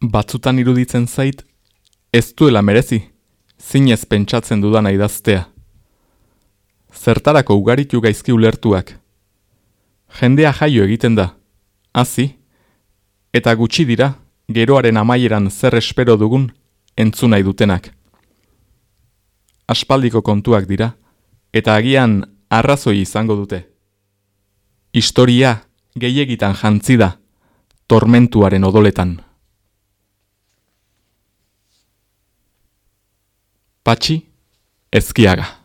Batzutan iruditzen zait, ez duela merezi, zinez pentsatzen dudana idaztea. Zertarako ugaritu gaizki ulertuak. Jendea jaio egiten da, hazi, eta gutxi dira, geroaren amaieran zer espero dugun, entzun nahi dutenak. Aspaldiko kontuak dira, eta agian arrazoi izango dute. Historia gehiagitan jantzi da, tormentuaren odoletan. Pachi Esquiaga.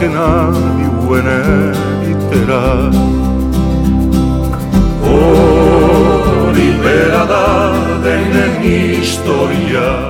azkena diuen egitera Hori oh, bera da denen historia.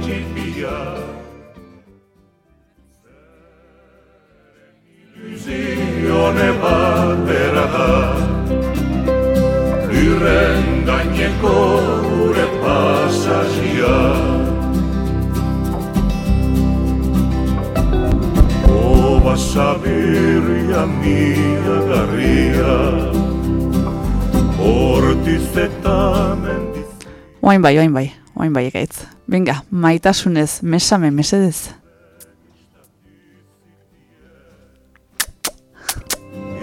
Oain bai, oain bai, oain bai egaitz. Benga, maitasunez, mesame, mesedez.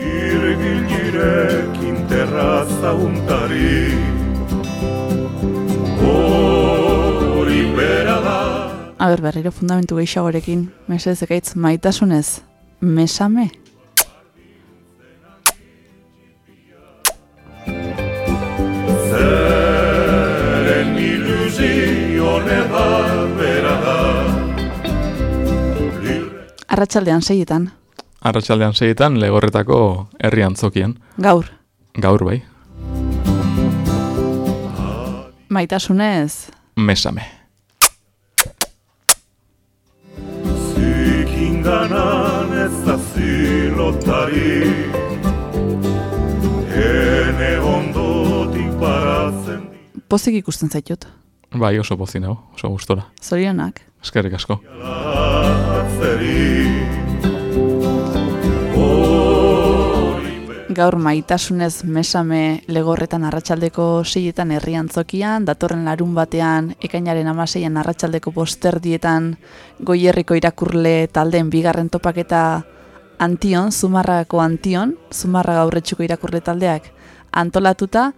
Irgilerekin terraza untari Hori bera da Aber, berriro fundamentu gehiagorekin, mesedez egaitz, maitasunez, mesame. Arratxaldean seietan. Arratxaldean seietan, legorretako herri antzokian. Gaur. Gaur bai. Maitasunez. Mesame. Zikinganan ez da zilotari Hene ondotik baratzen Pozik ikusten zaitut. Bai, oso pozik nago, oso gustora. Zorionak. Eskerrik asko. Gaur maitasunez mesame legorretan arratsaldeko seietan herrian zokian, datorren larun batean, ekainaren amaseian arratsaldeko posterdietan goierriko irakurle taldeen bigarren topaketa antion, zumarrako antion, zumarra gaurretxuko irakurle taldeak antolatuta,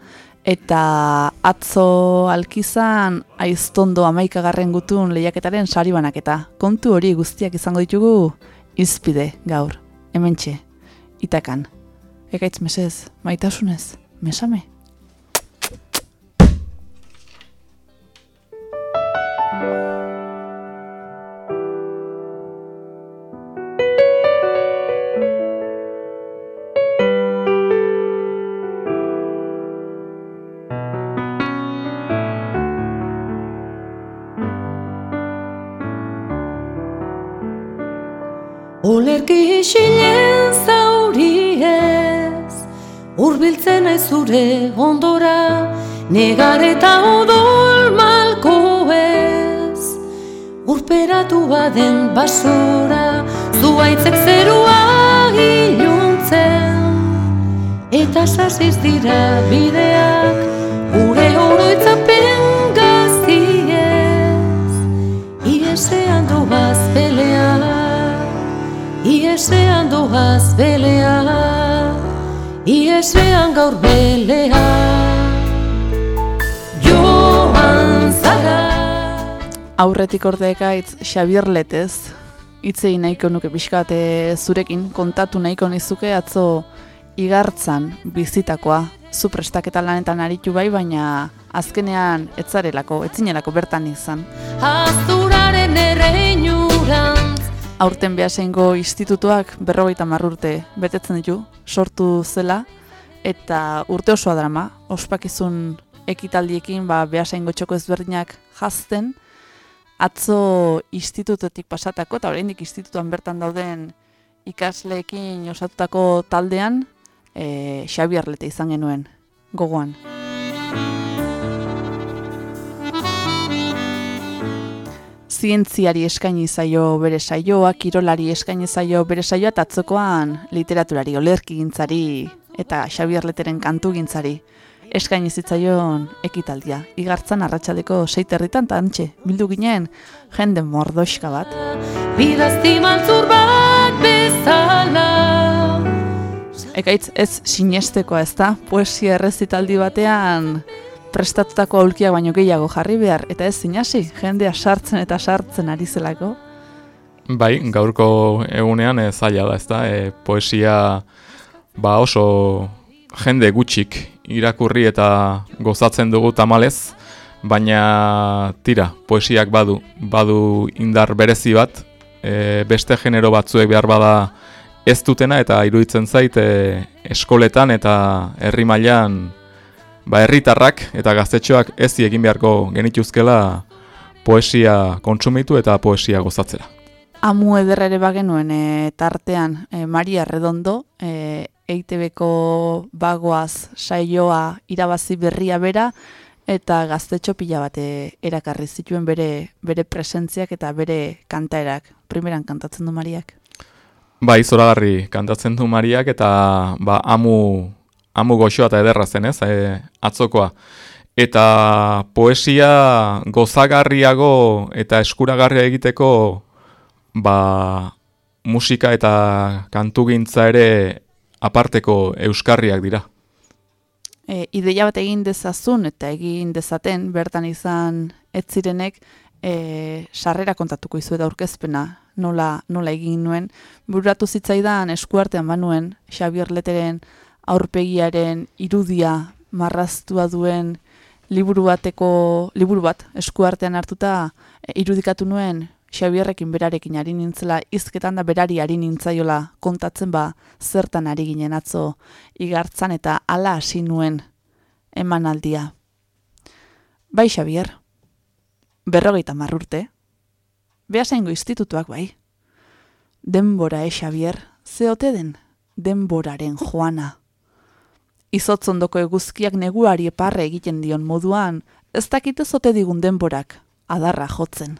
eta atzo alkizan aiztondo amaikagarren gutun lehiaketaren sari banaketa. Kontu hori guztiak izango ditugu izpide gaur, hementxe, itakan. Ekaitz mesez, maitasunez, mesame. Olerki isilen zauri ez Urbiltzen ez zure ondora. Negar eta odol malko ez Urperatu baden basora Zuaitzek zerua iluntzen Eta sasiz dira bideak doaz belea Iesean gaur belea Joan zara Aurretik ordekaitz Xabier Letez, hitzei nahiko nuke pixkate zurekin, kontatu nahiko nizuke atzo igartzan bizitakoa. Zu prestaketa lanetan aritu bai, baina azkenean etzarelako, etzinelako bertan izan. Azuraren erreinurantz Aurten behaseingo institutuak berrogeita marrurte betetzen ditu, sortu zela, eta urte osoa drama, ospakizun ekitaldiekin ba, behaseingo txoko ezberdinak jazten, atzo institutotik pasatako, eta oraindik institutuan bertan dauden ikasleekin osatutako taldean, e, Xabi Arlete izan genuen, gogoan. Zientziari eskaini zaio bere saioa, kirolari eskaini zaio bere saioa, eta atzokoan literaturari, olerkigintzari eta Xabi Arleteren kantugintzari eskaini zitzaion ekitaldia. Igartzan arratsaldeko seiterritan eta antxe, bildu ginen jende mordoxka bat. Bidazti maltzur bat bezala Ekaitz ez sinestekoa ez da, poesia errezitaldi batean prestatutako aulkiak baino gehiago jarri behar, eta ez sinasi, jendea sartzen eta sartzen ari zelako. Bai, gaurko egunean e, zaila da, ezta? E, poesia ba oso jende gutxik irakurri eta gozatzen dugu tamalez, baina tira, poesiak badu, badu indar berezi bat, e, beste genero batzuek behar bada ez dutena eta iruditzen zait e, eskoletan eta herri mailan ba herritarrak eta gaztetxoak ez egin beharko genituzkela poesia kontsumitu eta poesia gozatzera. Amu ederra ere bagenuen e, tartean e, Maria Redondo, e, EITB-ko bagoaz saioa irabazi berria bera, eta gaztetxo pila bat erakarri zituen bere, bere presentziak eta bere kantaerak. Primeran kantatzen du Mariak. Bai, zoragarri kantatzen du Mariak eta ba, amu, amu goxoa eta ederra zen ez, e, atzokoa. Eta poesia gozagarriago eta eskuragarria egiteko ba, musika eta kantugintza ere aparteko euskarriak dira. E, ideia bat egin dezazun eta egin dezaten bertan izan ez zirenek e, sarrera kontatuko izu eta aurkezpena nola, nola egin nuen. Burratu zitzaidan eskuartean banuen Xabier Leteren aurpegiaren irudia marraztua duen liburu bateko liburu bat eskuartean hartuta e, irudikatu nuen Xabierrekin berarekin ari nintzela, izketan da berari ari nintzaiola kontatzen ba zertan ari ginen atzo igartzan eta hala hasi nuen emanaldia. Bai Xabier, berrogeita marrurte, behasaingo institutuak bai. Denbora e Xabier, zeote den, denboraren joana. Izotzondoko eguzkiak neguari eparre egiten dion moduan, ez dakite zote digun denborak, adarra jotzen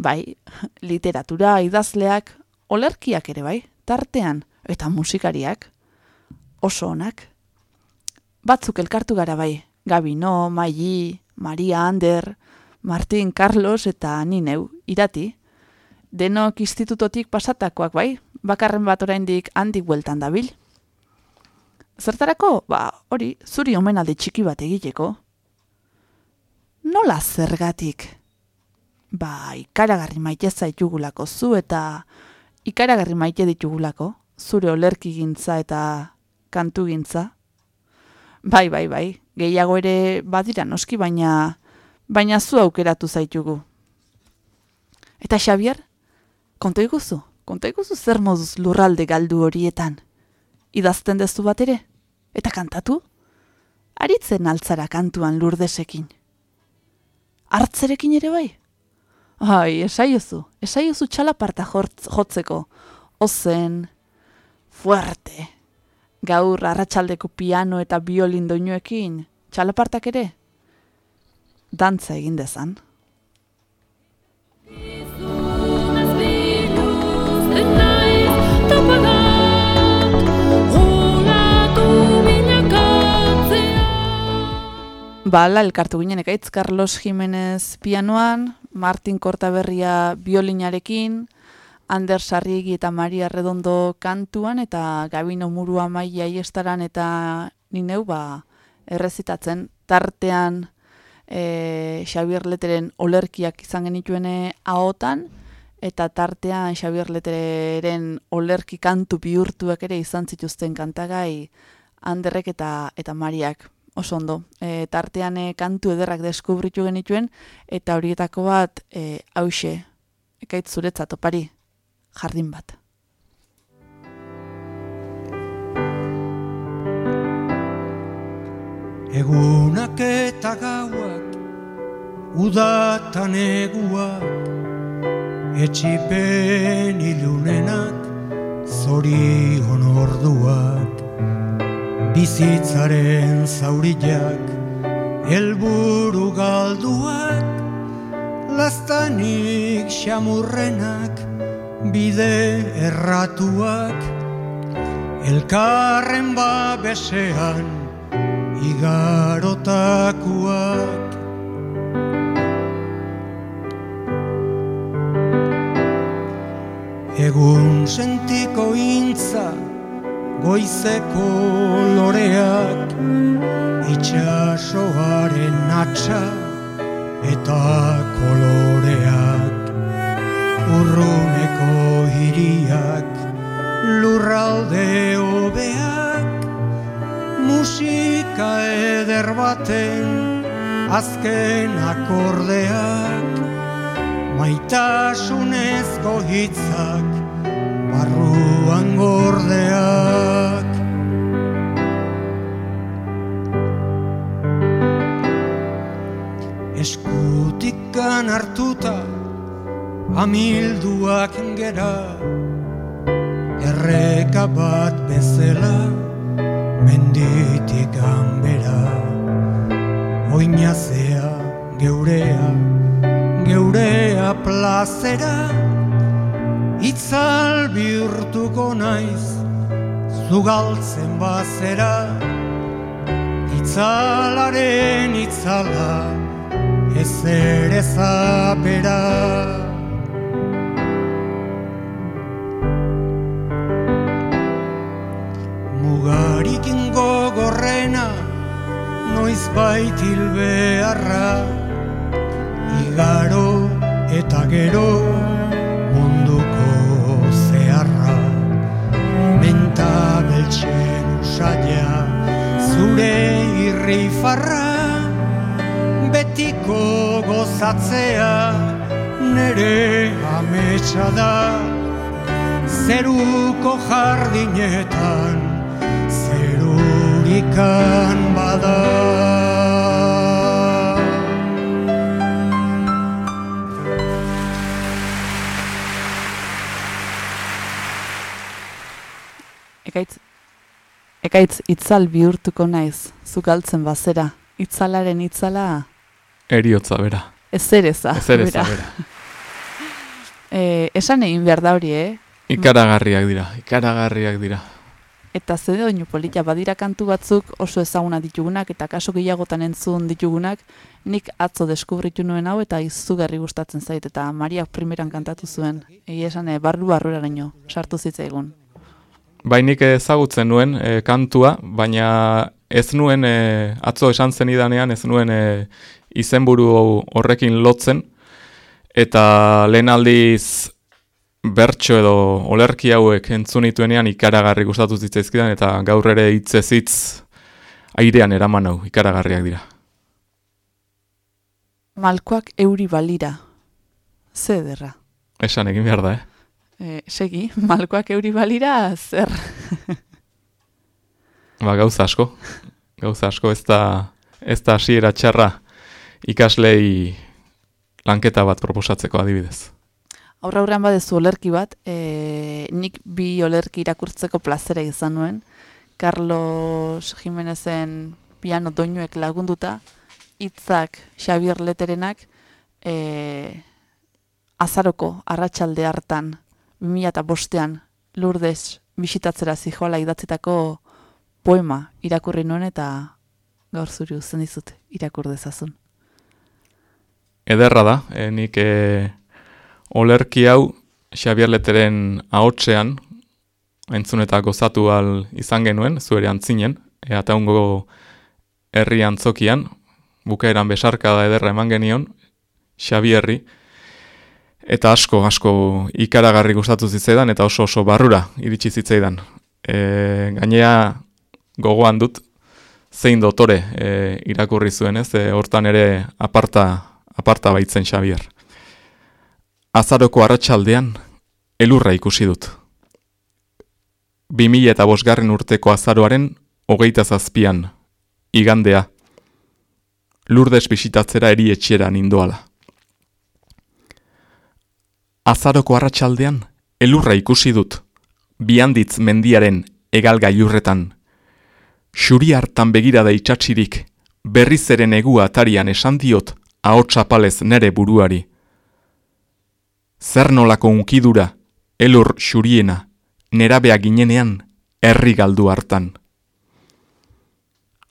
bai, literatura, idazleak, olerkiak ere bai, tartean, eta musikariak, oso onak. Batzuk elkartu gara bai, Gabino, Maili, Maria Ander, Martin Carlos eta Nineu, irati. Denok institutotik pasatakoak bai, bakarren bat oraindik handik bueltan dabil. Zertarako, ba, hori, zuri omenaldi txiki bat egiteko. Nola zergatik? ba, ikaragarri maite zaitugulako zu eta ikaragarri maite ditugulako, zure olerki gintza eta kantu gintza. Bai, bai, bai, gehiago ere badira noski, baina baina zu aukeratu zaitugu. Eta Xavier, konta iguzu, konta iguzu zer moduz lurralde galdu horietan. Idazten dezu bat ere? Eta kantatu? Aritzen altzara kantuan lurdesekin. Artzerekin ere bai? Ai, esaiozu, esaiozu txalaparta jotzeko. Ozen, fuerte. Gaur arratsaldeko piano eta biolin doinuekin, txalapartak ere? Dantza egin dezan. Bala, elkartu ginen ekaitz Carlos Jimenez pianoan, Martin Kortaberria biolinarekin, Ander Sarriegi eta Maria Redondo kantuan, eta Gabino Murua Maia iestaran eta nineu ba, errezitatzen. Tartean e, Xabier Leteren olerkiak izan genituene ahotan, eta tartean Xabier Leteren olerki kantu bihurtuak ere izan zituzten kantagai Anderrek eta eta Mariak oso ondo. E, tartean e, kantu ederrak deskubritu genituen, eta horietako bat e, hause, ekaitz zuretzat opari, jardin bat. Egunak eta gauak, udatan eguak, etxipen ilunenak, zorion orduak, bizitzaren zaurillak, helburu galduak, lastanik xamurrenak, bide erratuak, elkarren babesean, igarotakuak. Egun sentiko intza goizeko loreak itxasoaren atxa eta koloreak. Urruneko hiriak lurralde hobeak musika eder baten azken akordeak. Maitasunezko hitzak barruan gordeak eskutikan hartuta amilduak gera erreka bat bezala menditik ganbera oinazea geurea geurea plazera itzal bihurtuko naiz zugaltzen bazera. Itzalaren itzala ez ere zapera. Mugarikin gogorrena noiz baitil beharra igaro eta gero menta beltsen usaila zure irrifarra betiko gozatzea nere ametsa da. Zeruko jardinetan zerurikan bada ekaitz itzal bihurtuko naiz, zugaltzen bazera, itzalaren itzala, Eriotza bera. ez ereza. Ez ere bera. zabera. E, esan egin behar da hori, eh? Ikaragarriak dira, ikaragarriak dira. Eta zede doinu polita badira kantu batzuk oso ezaguna ditugunak eta kaso gehiagotan entzun ditugunak, nik atzo deskubritu nuen hau eta izugarri gustatzen zait eta Mariak primeran kantatu zuen. Egia esan, e, barru barruraino sartu zitzaigun. Bai nik ezagutzen nuen e, kantua, baina ez nuen e, atzo esan zenidanean ez nuen e, izenburu horrekin lotzen eta lehen aldiz bertso edo olerki hauek entzun nituenean ikaragarri gustatu zitzaizkidan eta gaur ere hitzez hitz airean eraman hau ikaragarriak dira. Malkoak euri balira. Ze ederra. Esan egin behar da, eh? E, segi, malkoak euri balira, zer. Ba, gauza asko. Gauza asko ez da ez da hasiera txarra ikaslei lanketa bat proposatzeko adibidez. Aurra aurrean badezu olerki bat, e, nik bi olerki irakurtzeko plazera izan nuen, Carlos Jimenezen piano doinuek lagunduta, hitzak Xavier Leterenak e, azaroko arratsalde hartan 2005ean Lourdes bisitatzera zijoala idatzitako poema irakurri nuen eta gaur zuri uzten dizut irakur dezazun. Ederra da, e, nik e, olerki hau Xavier Leteren ahotsean entzun eta gozatu al izan genuen, zuere antzinen, e, eta ungo herri antzokian, bukaeran besarkada ederra eman genion, Xabierri, eta asko, asko ikaragarri gustatu zitzaidan, eta oso oso barrura iritsi zitzaidan. E, gainea gogoan dut, zein dotore e, irakurri zuen ez, e, hortan ere aparta, aparta baitzen Xabier. Azaroko arratsaldean elurra ikusi dut. 2000 eta bosgarren urteko azaroaren hogeita zazpian, igandea, lurdes bisitatzera eri etxera nindoala. Azaroko arratsaldean elurra ikusi dut, bihanditz mendiaren egal gailurretan. Xuri hartan begirada itxatsirik, berriz eren egua atarian esan diot ahotsapalez nere buruari. Zer nolako unkidura, elur xuriena, nerabea ginenean, herri galdu hartan.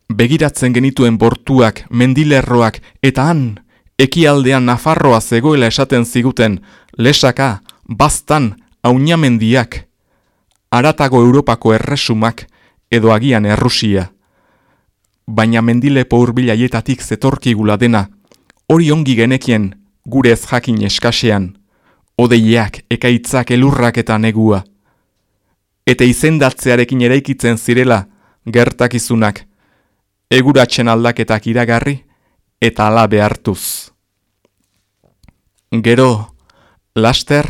Begiratzen genituen bortuak, mendilerroak, eta han, ekialdean Nafarroa zegoela esaten ziguten, lesaka, baztan, aunamendiak, aratago Europako erresumak, edo agian errusia. Baina mendilepo urbilaietatik zetorkigula dena, hori ongi genekien, gure ez jakin eskasean, odeiak, ekaitzak, elurrak eta negua. Eta izendatzearekin eraikitzen zirela, gertakizunak, eguratzen aldaketak iragarri, eta ala behartuz. Gero, laster,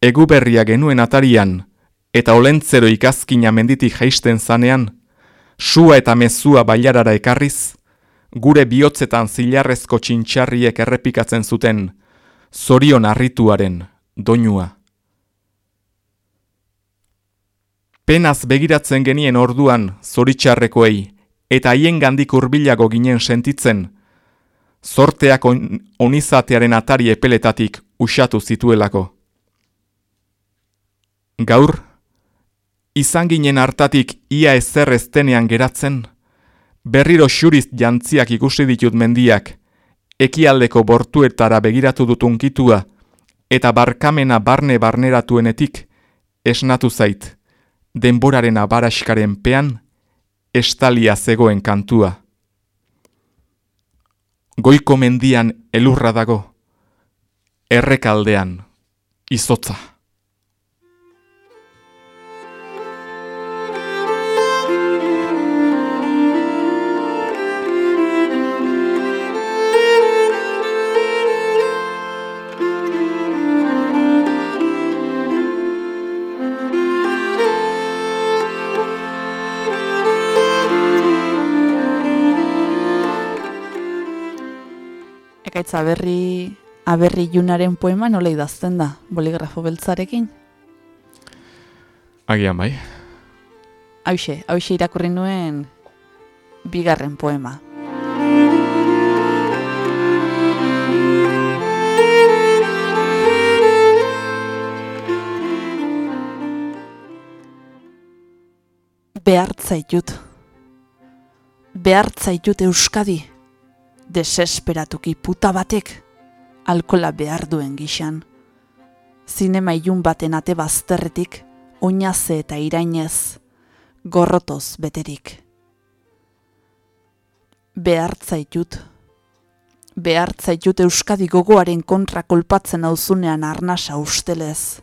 egu berria genuen atarian, eta olentzero ikazkina menditik jaisten zanean, sua eta mezua bailarara ekarriz, gure bihotzetan zilarrezko txintxarriek errepikatzen zuten, zorion harrituaren doinua. Penaz begiratzen genien orduan zoritxarrekoei, eta haien gandik urbilago ginen sentitzen, zorteak on, onizatearen atari epeletatik usatu zituelako. Gaur, izan ginen hartatik ia ezer eztenean geratzen, berriro xuriz jantziak ikusi ditut mendiak, ekialdeko bortuetara begiratu dutunkitua, eta barkamena barne barneratuenetik, esnatu zait, denboraren abaraskaren pean, estalia zegoen kantua goiko mendian elurra dago, errekaldean izotza. Ekaitz aberri, aberri junaren poema nola idazten da, boligrafo beltzarekin? Agian bai. Hauxe, hauxe irakurri nuen bigarren poema. Behartzaitut. Behartzaitut Euskadi desesperatuki puta batek alkola behar duen gixan. Zinema ilun baten ate bazterretik, oinaze eta irainez, gorrotoz beterik. Behartzaitut, behartzaitut Euskadi gogoaren kontra kolpatzen auzunean arnasa ustelez.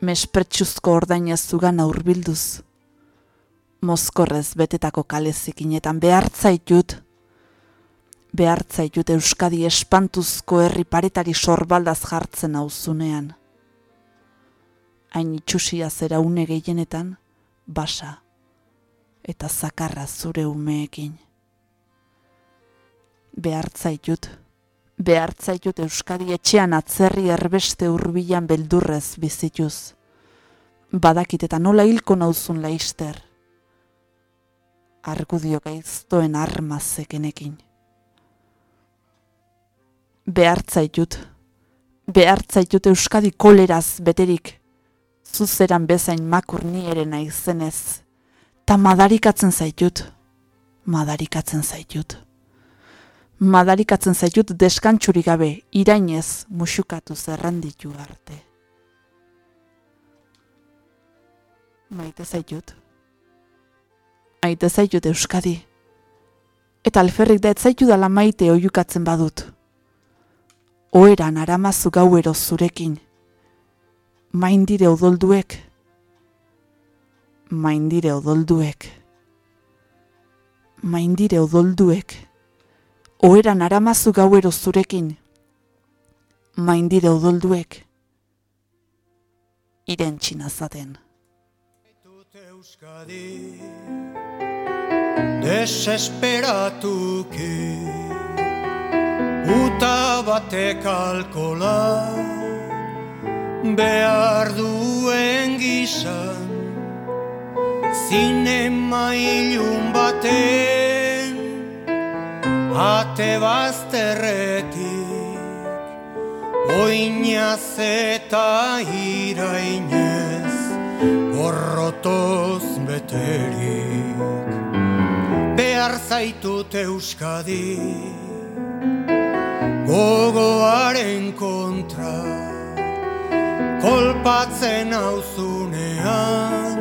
Mespertsuzko ordainez zugan aurbilduz. Mozkorrez betetako kalezikinetan behartzaitut, behartzaitut Euskadi espantuzko herri paretari sorbaldaz jartzen auzunean. Hain itxusia zera une gehienetan, basa eta zakarra zure umeekin. Behartzaitut, Behartzaitut Euskadi etxean atzerri erbeste hurbilan beldurrez bizituz. Badakit eta nola hilko nauzun laister. Argudio gaiztoen arma zekenekin. Behartzaitut. Behartzaitut Euskadi koleraz beterik. Zuzeran bezain makur ni ere naizenez. Ta madarikatzen zaitut. Madarikatzen zaitut. Madarikatzen zaitut deskantxurik gabe, irainez musukatu zerranditu arte. Maite zaitut. Maite zaitut Euskadi. Eta alferrik da ez zaitu dala maite oiukatzen badut. Oeran aramazu gauero zurekin. Maindire odolduek. Maindire odolduek. Maindire odolduek. Oeran aramazu gauero zurekin. Maindire odolduek. Irentxina zaten. Dut Euskadi Desesperatuki Uta batek alkola Behar duen gizan Zinema ilun baten Ate bazterretik Oinaz eta irainez Gorrotoz beterik. Behar zaitut Euskadi Gogoaren kontra Kolpatzen hauzunean.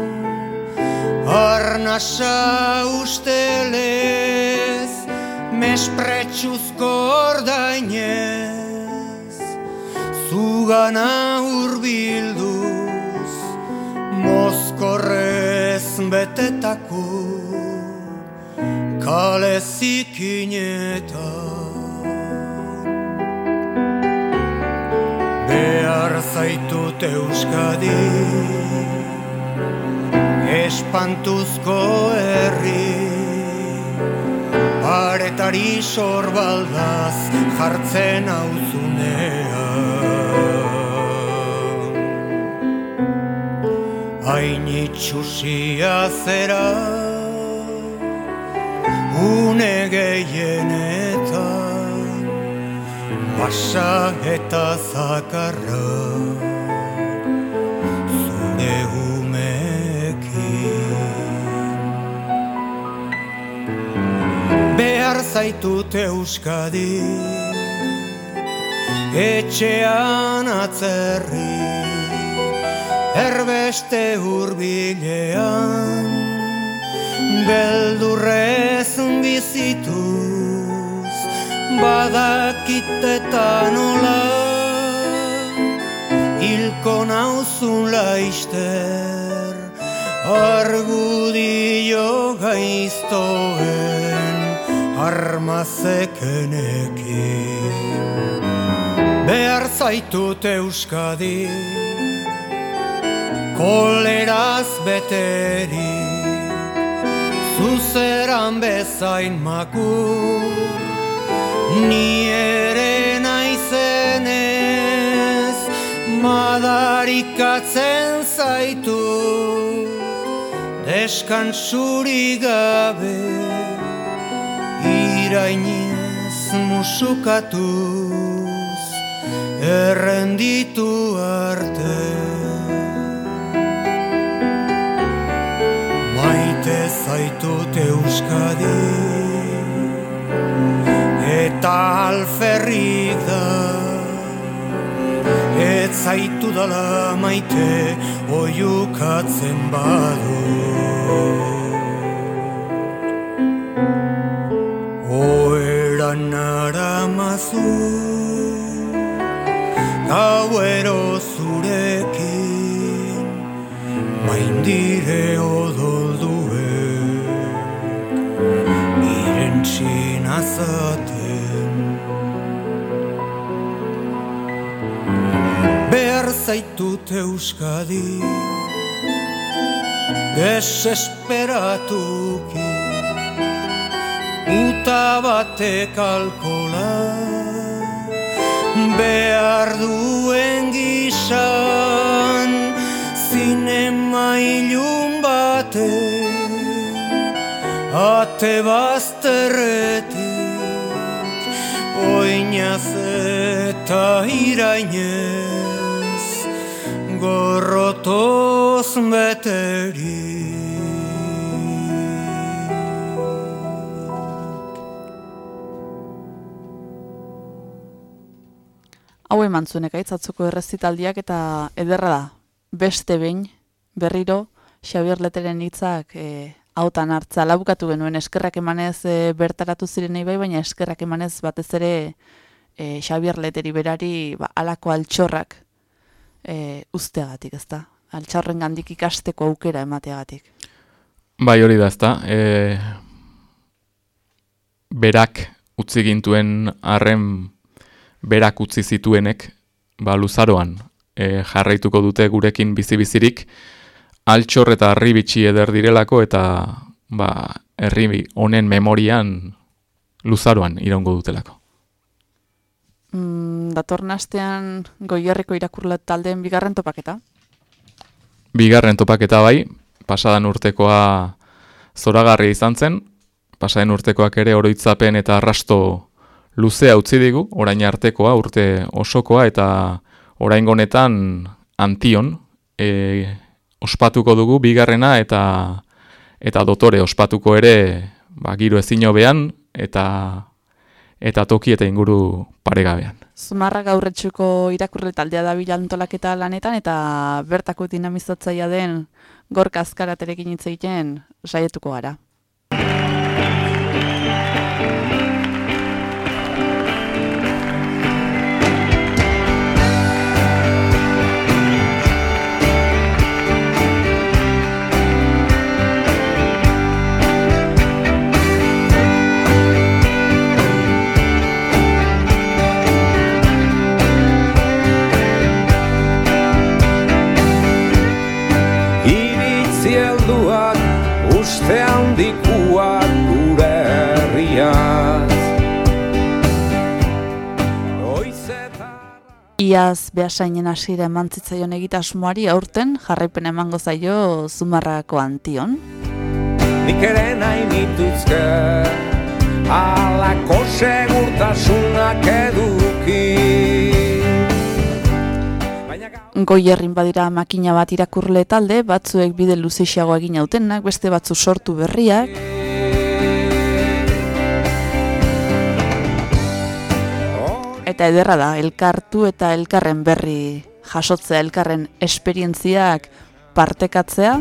Arnasa ustelez Mespretsuzko ordainez. Zugana urbilduz Mozkorrez betetako Kale Behar zaitut Euskadi. Espantuzko herri Paretari sorbaldaz jartzen auzunean Hain itxusia zera Une gehienetan Basa eta zakarra Zure umekin Behar zaitut Euskadi Etxean atzerri Erbeste hurbilean. Beldurrez bizituz Badakitetan nola Hilko nauzun laister Argudio gaiztoen armazekenekin Behar zaitut Euskadi Koleraz beterik Zuzeran bezain makur Ni ere naizenez Madarikatzen zaitu. Deskantsuri gabe Irainez musukatuz Errenditu arte. Maite zaitut Euskadi alferrik da Ez zaitu dala maite Oiukatzen badu. Oeran aramazu Gauero zurekin Maindire odolduek zaitut Euskadi Desesperatuki Uta batek alkola behar duen gizan zinema ilun baten ate bazterretik oinaz eta irainez gorrotoz beterik Hau eman zuen ekaitzatzeko errezitaldiak eta ederra da. Beste behin, berriro, Xabier Leteren hitzak e, hautan hartza labukatu genuen eskerrak emanez e, bertaratu zirenei bai, baina eskerrak emanez batez ere e, Xabier Leteri berari ba, alako altxorrak e, usteagatik, ezta? Altxorren gandik ikasteko aukera emateagatik. Bai hori da ezta, e, berak utzi gintuen arren berak utzi zituenek, ba luzaroan e, jarraituko dute gurekin bizi-bizirik, altxor eta harri bitxi eder direlako eta ba, herri honen memorian luzaroan iraungo dutelako. Mm, datorren astean goierriko irakurle taldeen bigarren topaketa. Bigarren topaketa bai, pasadan urtekoa zoragarria izan zen, pasaden urtekoak ere oroitzapen eta arrasto luzea utzi digu, orain artekoa, urte osokoa, eta orain honetan antion, e, ospatuko dugu bigarrena eta eta dotore ospatuko ere ba, giro ezin hobean eta eta toki eta inguru paregabean. Zumarra gaurretxuko irakurle taldea da antolaketa lanetan eta bertako dinamizatzaia den gorka azkaraterekin hitz egiten saietuko gara. Iaz behasainen hasiera eman zitzaion egitasmoari aurten jarraipen emango zaio Zumarrako antion. nik ere nahi nituzke Alako segurtasunak eduki Goierrin badira makina bat irakurle talde, batzuek bide luzeixago egin hautenak, beste batzu sortu berriak, eta ederra da, elkartu eta elkarren berri jasotzea, elkarren esperientziak partekatzea,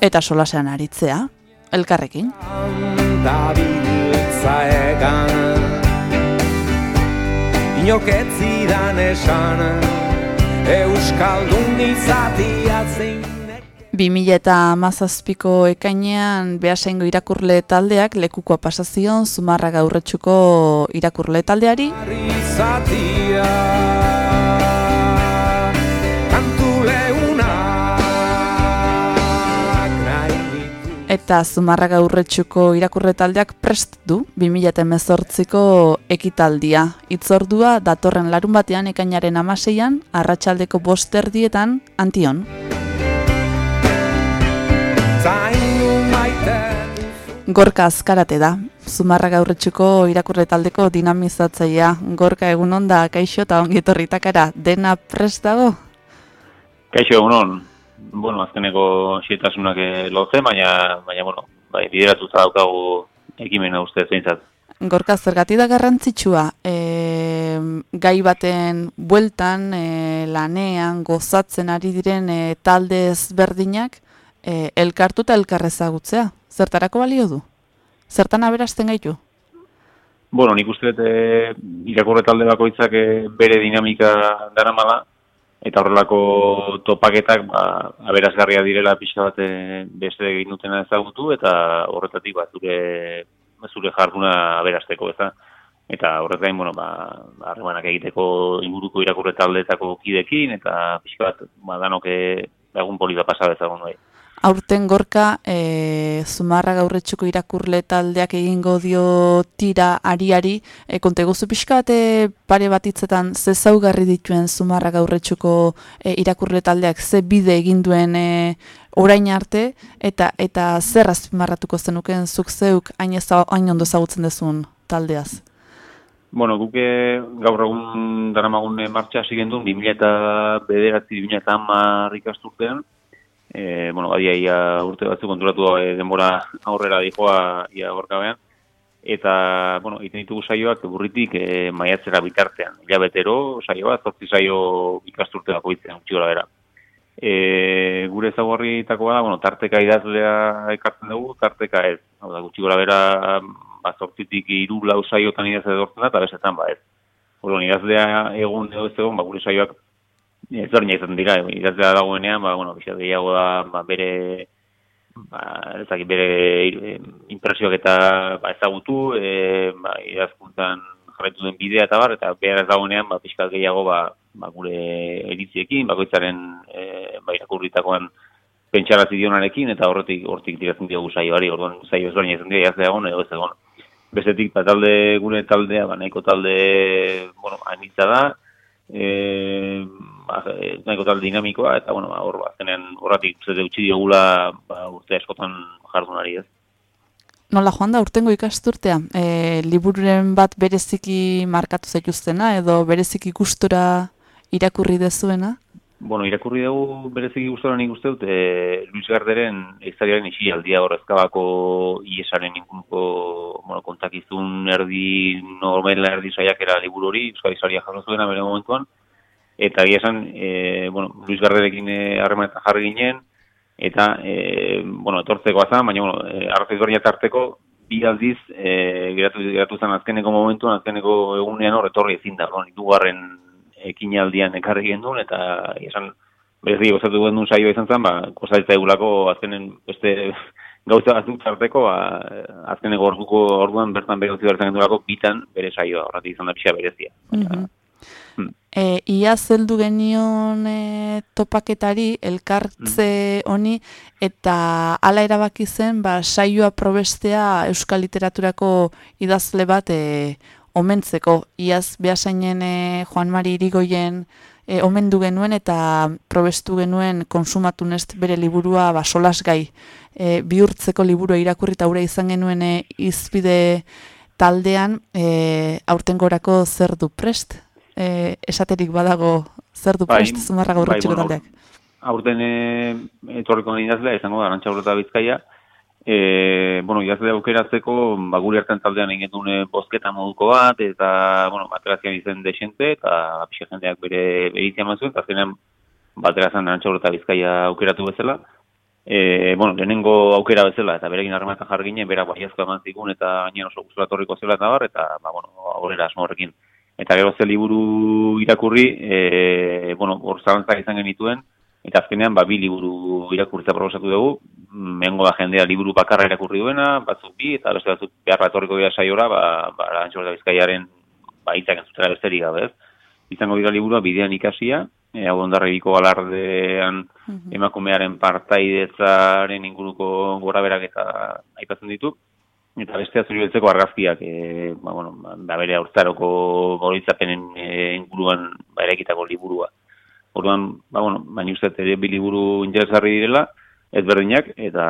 eta solasean aritzea, elkarrekin. guztan dabiltza egan Inok ez zidan esan Euskaldun izatia zein 2000 eta mazazpiko ekainean behasengo irakurle taldeak lekukoa pasazion Zumarra gaurretxuko irakurle taldeari, eta Zumarra gaurretxuko irakurle taldeak prest du 2018ko ekitaldia. Itzordua datorren larun batean ekainaren amaseian, arratsaldeko bosterdietan antion. Gorka azkarate da, Zumarra gaurretxuko irakurle taldeko dinamizatzaia. Gorka egun onda, kaixo eta ongi etorritakara, dena prest dago? Kaixo egunon, bueno, azkeneko xietasunak eh, lotzen, baina, baina, bueno, bai, bideratuta daukagu ekimena uste zeintzat. Gorka, zergati da garrantzitsua, e, gai baten bueltan, e, lanean, gozatzen ari diren e, talde ezberdinak, e, elkartu eta elkarrezagutzea. Zertarako balio du? Zertan aberasten gaitu? Bueno, nik uste dut eh, irakurre talde bakoitzak eh, bere dinamika daramala, eta horrelako topaketak ba, aberazgarria direla pixka bat eh, beste egin dutena ezagutu, eta horretatik ba, zure, zure jarduna aberasteko, eta eta horrez gain, bueno, ba, harremanak egiteko inguruko irakurre taldeetako kidekin, eta pixka bat, ba, danok egun polita pasa bezagun bai. Aurten gorka, e, Zumarra gaurretxuko irakurle taldeak egingo dio tira ariari, e, konte gozu pixka bat, e, pare bat hitzetan ze zaugarri dituen Zumarra gaurretxuko e, irakurle taldeak ze bide egin duen e, orain arte, eta eta zer azpimarratuko zenuken zuk zeuk hain, eza, hain ondo ezagutzen dezun taldeaz. Bueno, guke gaur egun daramagun martxa hasi gendun, 2000 eta bederatzi, 2000 eta hamar ikasturtean. E, bueno, badia ia urte batzu konturatu gabe denbora aurrera dijoa ia gorkabean. Eta, bueno, egiten ditugu saioak burritik e, maiatzera bitartean. Ilabetero saio bat, zortzi saio ikasturte bakoitzen, utxi gora bera. E, gure ezaguarritakoa da, bueno, tarteka idazlea ekartzen dugu, tarteka ez. Hau da, gutxi gora bera, ba, zortzitik iru lau saiotan idaz edortzen da, eta besetan ba ez. Orduan, idazlea egun edo ez egon, ba, gure saioak ezberdina izan dira, idazlea dagoenean, ba, bueno, bizat gehiago da, ba, bere, ba, ez dakit, bere eh, impresioak eta ba, ezagutu, e, ba, idazkuntzan jarraitu den bidea eta bar, eta behar ez dagoenean, ba, pixkat gehiago, ba, ba, gure eritziekin, bakoitzaren e, ba, irakurritakoan pentsarazi dionarekin, eta horretik hortik tiratzen diogu saioari, orduan saio ezberdina izan dira, idazlea egon edo ez egon. Bestetik, ba, talde, gure taldea, ba, nahiko talde, bueno, anitza da, e, ba, nahiko talde dinamikoa, eta, bueno, ba, hor, azkenean, horretik, zede utzi diogula, ba, urte askotan jardunari ez. Nola joan da urtengo ikasturtea? E, libururen bat bereziki markatu zaituztena edo bereziki gustora irakurri dezuena? Bueno, irakurri dugu bereziki gustora nik uste dut, e, Luis Garderen izariaren isialdia horrezkabako iesaren inguruko bueno, kontakizun erdi, normela erdi saiakera liburu hori, Euskal Izaria jaso zuena bere momentuan, eta egia esan, e, bueno, Luis Garderekin e, harremanetan jarri ginen, eta, e, bueno, etortzeko azan, baina, bueno, e, arrazaiz berriak tarteko, bi aldiz, e, geratu, geratu zen azkeneko momentuan, azkeneko egunean hor, etorri ezin da, no? dugarren ekinaldian ekarri gendun, eta esan, berri gozatu gendun saioa izan zen, ba, gozaitza egulako azkenen beste gauza batzuk tarteko, ba, azkeneko orduko orduan bertan bere gauzi bertan gendulako bitan bere saioa, horretik izan da pixa berezia. Baina, Mhm. E, ia zeldu genion e, topaketari, elkartze honi, eta hala erabaki zen, ba, saioa probestea euskal literaturako idazle bat e, omentzeko. Iaz behasainen e, Juan Mari Irigoyen e, omendu genuen eta probestu genuen konsumatu nest bere liburua ba, solasgai e, bihurtzeko liburua irakurri eta izan genuen e, izpide taldean e, aurtengorako zer du prest? E, esaterik badago zer du Bai, prest zumarra gaurretxeko bai, bueno, taldeak. aurten e, etorriko nire idazlea, izango da, arantxa horreta bizkaia, e, bueno, idazlea aukeratzeko, ba, gure hartan taldean egin dune bozketa moduko bat, eta, bueno, baterazian izen desente, eta pixe jendeak bere berizia mazuen, eta zenean baterazan arantxa horreta bizkaia aukeratu bezala. E, bueno, lehenengo aukera bezala, eta berekin harremanetan jarri ginen, bera baiazko eman zigun, eta gainen oso gustura torriko zela eta bar, eta, ba, bueno, aurrera asmo horrekin. Eta gero ze liburu irakurri, e, bueno, hor zalantzak izan genituen, eta azkenean, ba, bi liburu irakurritza proposatu dugu, mengo da jendea liburu bakarra irakurri duena, batzuk bi, eta beste batzuk beharra etorriko dira saiora, ba, ba, Arantxo eta Bizkaiaren, ba, hitzak entzutera besterik gabe, ez? Izango dira liburua bidean ikasia, e, hau ondarribiko galardean Mhm. emakumearen partaidetzaren inguruko gora berak eta aipatzen ditu, eta beste azuri beltzeko argazkiak, e, ba, bueno, ba, bere aurtzaroko goritzapenen e, inguruan ba, eraikitako liburua. Orduan, ba, bueno, baina uste ere bi liburu interesgarri direla, ezberdinak, eta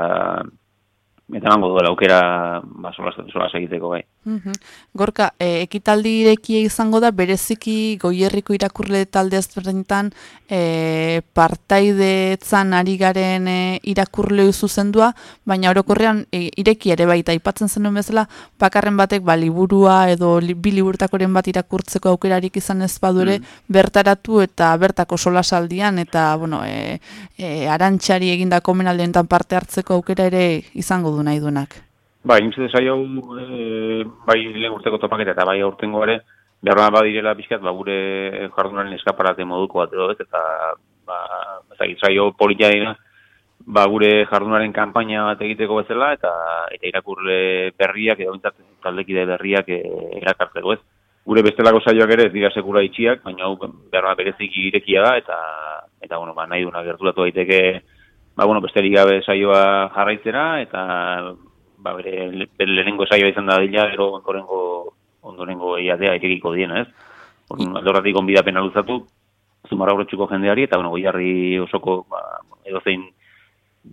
eta emango duela aukera ba, solas, solas egiteko bai. Mhm. Gorka, e, ekitaldi irekia izango da, bereziki goierriko irakurle talde ezberdinetan e, partaidetzan ari garen e, irakurle zuzendua, baina orokorrean e, ireki ere baita aipatzen zenuen bezala, bakarren batek ba, liburua edo li, bi liburtakoren bat irakurtzeko aukerarik izan ez badure, bertaratu eta bertako solasaldian eta bueno, e, e, arantxari egindako omenaldeetan parte hartzeko aukera ere izango du nahi duenak. Bai, nik uste saio e, bai lehen urteko topaketa eta bai aurtengo ere, behar badirela pixkat, ba, gure jardunaren eskaparate moduko bat edo eta ba, saio politia dira, ba, gure jardunaren kanpaina bat egiteko bezala, eta eta irakurle berriak, edo bintzat taldekide berriak e, erakartzeko ez. Gure bestelako saioak ere ez dira sekula itxiak, baina hau behar bereziki irekia da, eta, eta bueno, ba, nahi duna gerturatu daiteke ba, bueno, besterik gabe saioa jarraitzera, eta ba, bere, bere lehenengo saioa izan da dila, gero ondorengo, ondorengo eiatea irekiko diena, ez? Orduan, aldorratik onbidapena luzatu, zumara horretxuko jendeari, eta bueno, goiarri osoko, ba, edo zein,